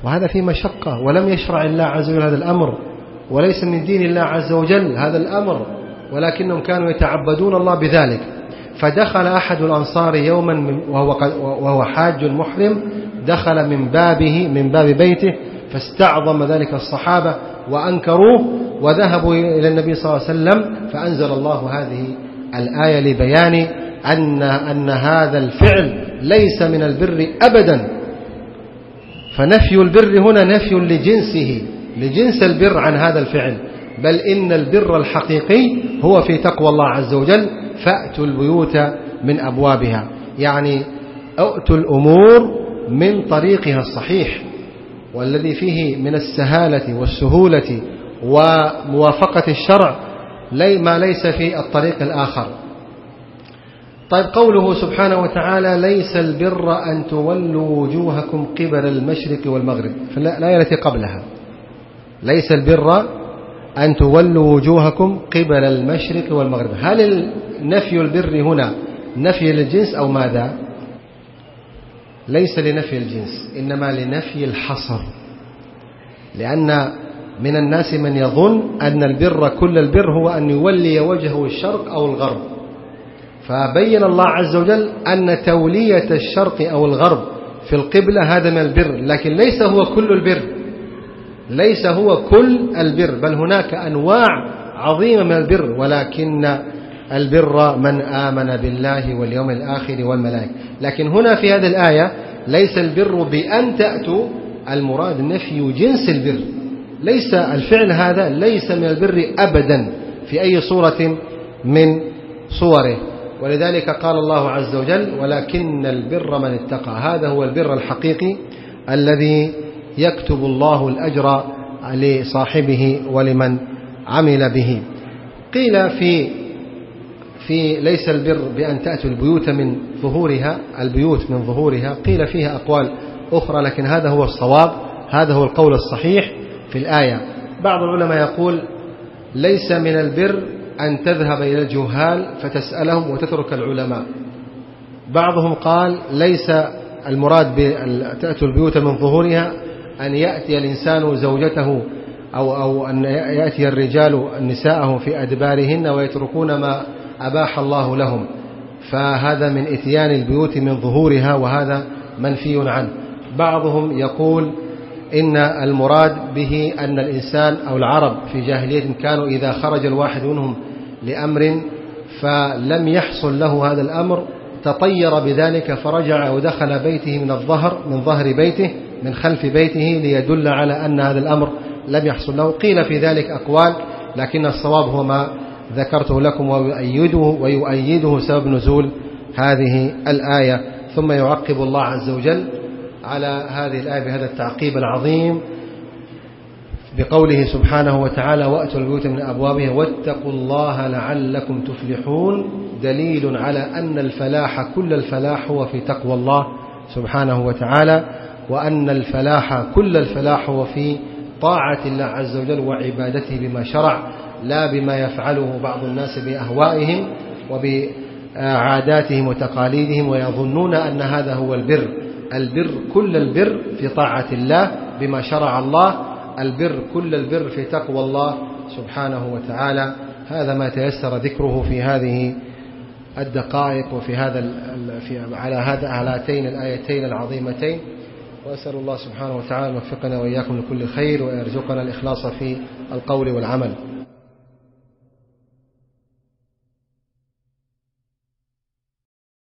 وهذا في مشقة ولم يشرع الله عز وجل هذا الأمر وليس من دين الله عز وجل هذا الأمر ولكنهم كانوا يتعبدون الله بذلك. فدخل أحد الأنصار يوما وهو, وهو حاج محرم دخل من بابه من باب بيته فاستعظم ذلك الصحابة وأنكروه وذهبوا إلى النبي صلى الله عليه وسلم فأنزل الله هذه الآية لبيان أن, أن هذا الفعل ليس من البر أبدا. فنفي البر هنا نفي لجنسه لجنس البر عن هذا الفعل. بل إن البر الحقيقي هو في تقوى الله عز وجل فأتوا البيوت من أبوابها. يعني أؤتوا الأمور من طريقها الصحيح والذي فيه من السهالة والسهولة وموافقة الشرع ما ليس في الطريق الآخر. طيب قوله سبحانه وتعالى ليس البر أن تولوا وجوهكم قبل المشرق والمغرب. الآية التي قبلها ليس البر أن تولوا وجوهكم قبل المشرق والمغرب. هل نفي البر هنا نفي للجنس أو ماذا؟ ليس لنفي الجنس إنما لنفي الحصر. لأن من الناس من يظن أن البر كل البر هو أن يولي وجهه الشرق أو الغرب. فبين الله عز وجل أن تولية الشرق أو الغرب في القبلة هذا من البر لكن ليس هو كل البر. ليس هو كل البر بل هناك أنواع عظيمة من البر ولكن البر من آمن بالله واليوم الآخر والملائكة. لكن هنا في هذه الآية ليس البر بأن تأتوا المراد نفي جنس البر. ليس الفعل هذا ليس من البر أبدا في أي صورة من صوره. ولذلك قال الله عز وجل ولكن البر من اتقى. هذا هو البر الحقيقي الذي يكتب الله الأجر لصاحبه ولمن عمل به. قيل في في ليس البر بأن تأتوا البيوت من ظهورها البيوت من ظهورها. قيل فيها أقوال أخرى لكن هذا هو الصواب هذا هو القول الصحيح في الآية. بعض العلماء يقول ليس من البر أن تذهب إلى الجهال فتسألهم وتترك العلماء. بعضهم قال ليس المراد تأتوا البيوت من ظهورها أن يأتي الإنسان زوجته أو, أو أن يأتي الرجال نساءهم في أدبارهن ويتركون ما أباح الله لهم. فهذا من إتيان البيوت من ظهورها وهذا منفي عنه. بعضهم يقول إن المراد به أن الإنسان أو العرب في جاهلية كانوا إذا خرج الواحد منهم لأمر فلم يحصل له هذا الأمر تطير بذلك فرجع ودخل بيته من الظهر من ظهر بيته من خلف بيته ليدل على أن هذا الأمر لم يحصل له. قيل في ذلك أقوال لكن الصواب هو ما ذكرته لكم ويؤيده, ويؤيده سبب نزول هذه الآية. ثم يعقب الله عز وجل على هذه الآية بهذا التعقيب العظيم بقوله سبحانه وتعالى وأتوا البيوت من أبوابها واتقوا الله لعلكم تفلحون دليل على أن الفلاح كل الفلاح هو في تقوى الله سبحانه وتعالى وأن الفلاح كل الفلاح هو في طاعة الله عز وجل وعبادته بما شرع لا بما يفعله بعض الناس بأهوائهم وبعاداتهم وتقاليدهم ويظنون أن هذا هو البر. البر كل البر في طاعة الله بما شرع الله البر كل البر في تقوى الله سبحانه وتعالى. هذا ما تيسر ذكره في هذه الدقائق وفي هذا في على هذا هاتين الآيتين العظيمتين. وأسأل الله سبحانه وتعالى أن يوفقنا وإياكم لكل خير ويرزقنا الإخلاص في القول والعمل.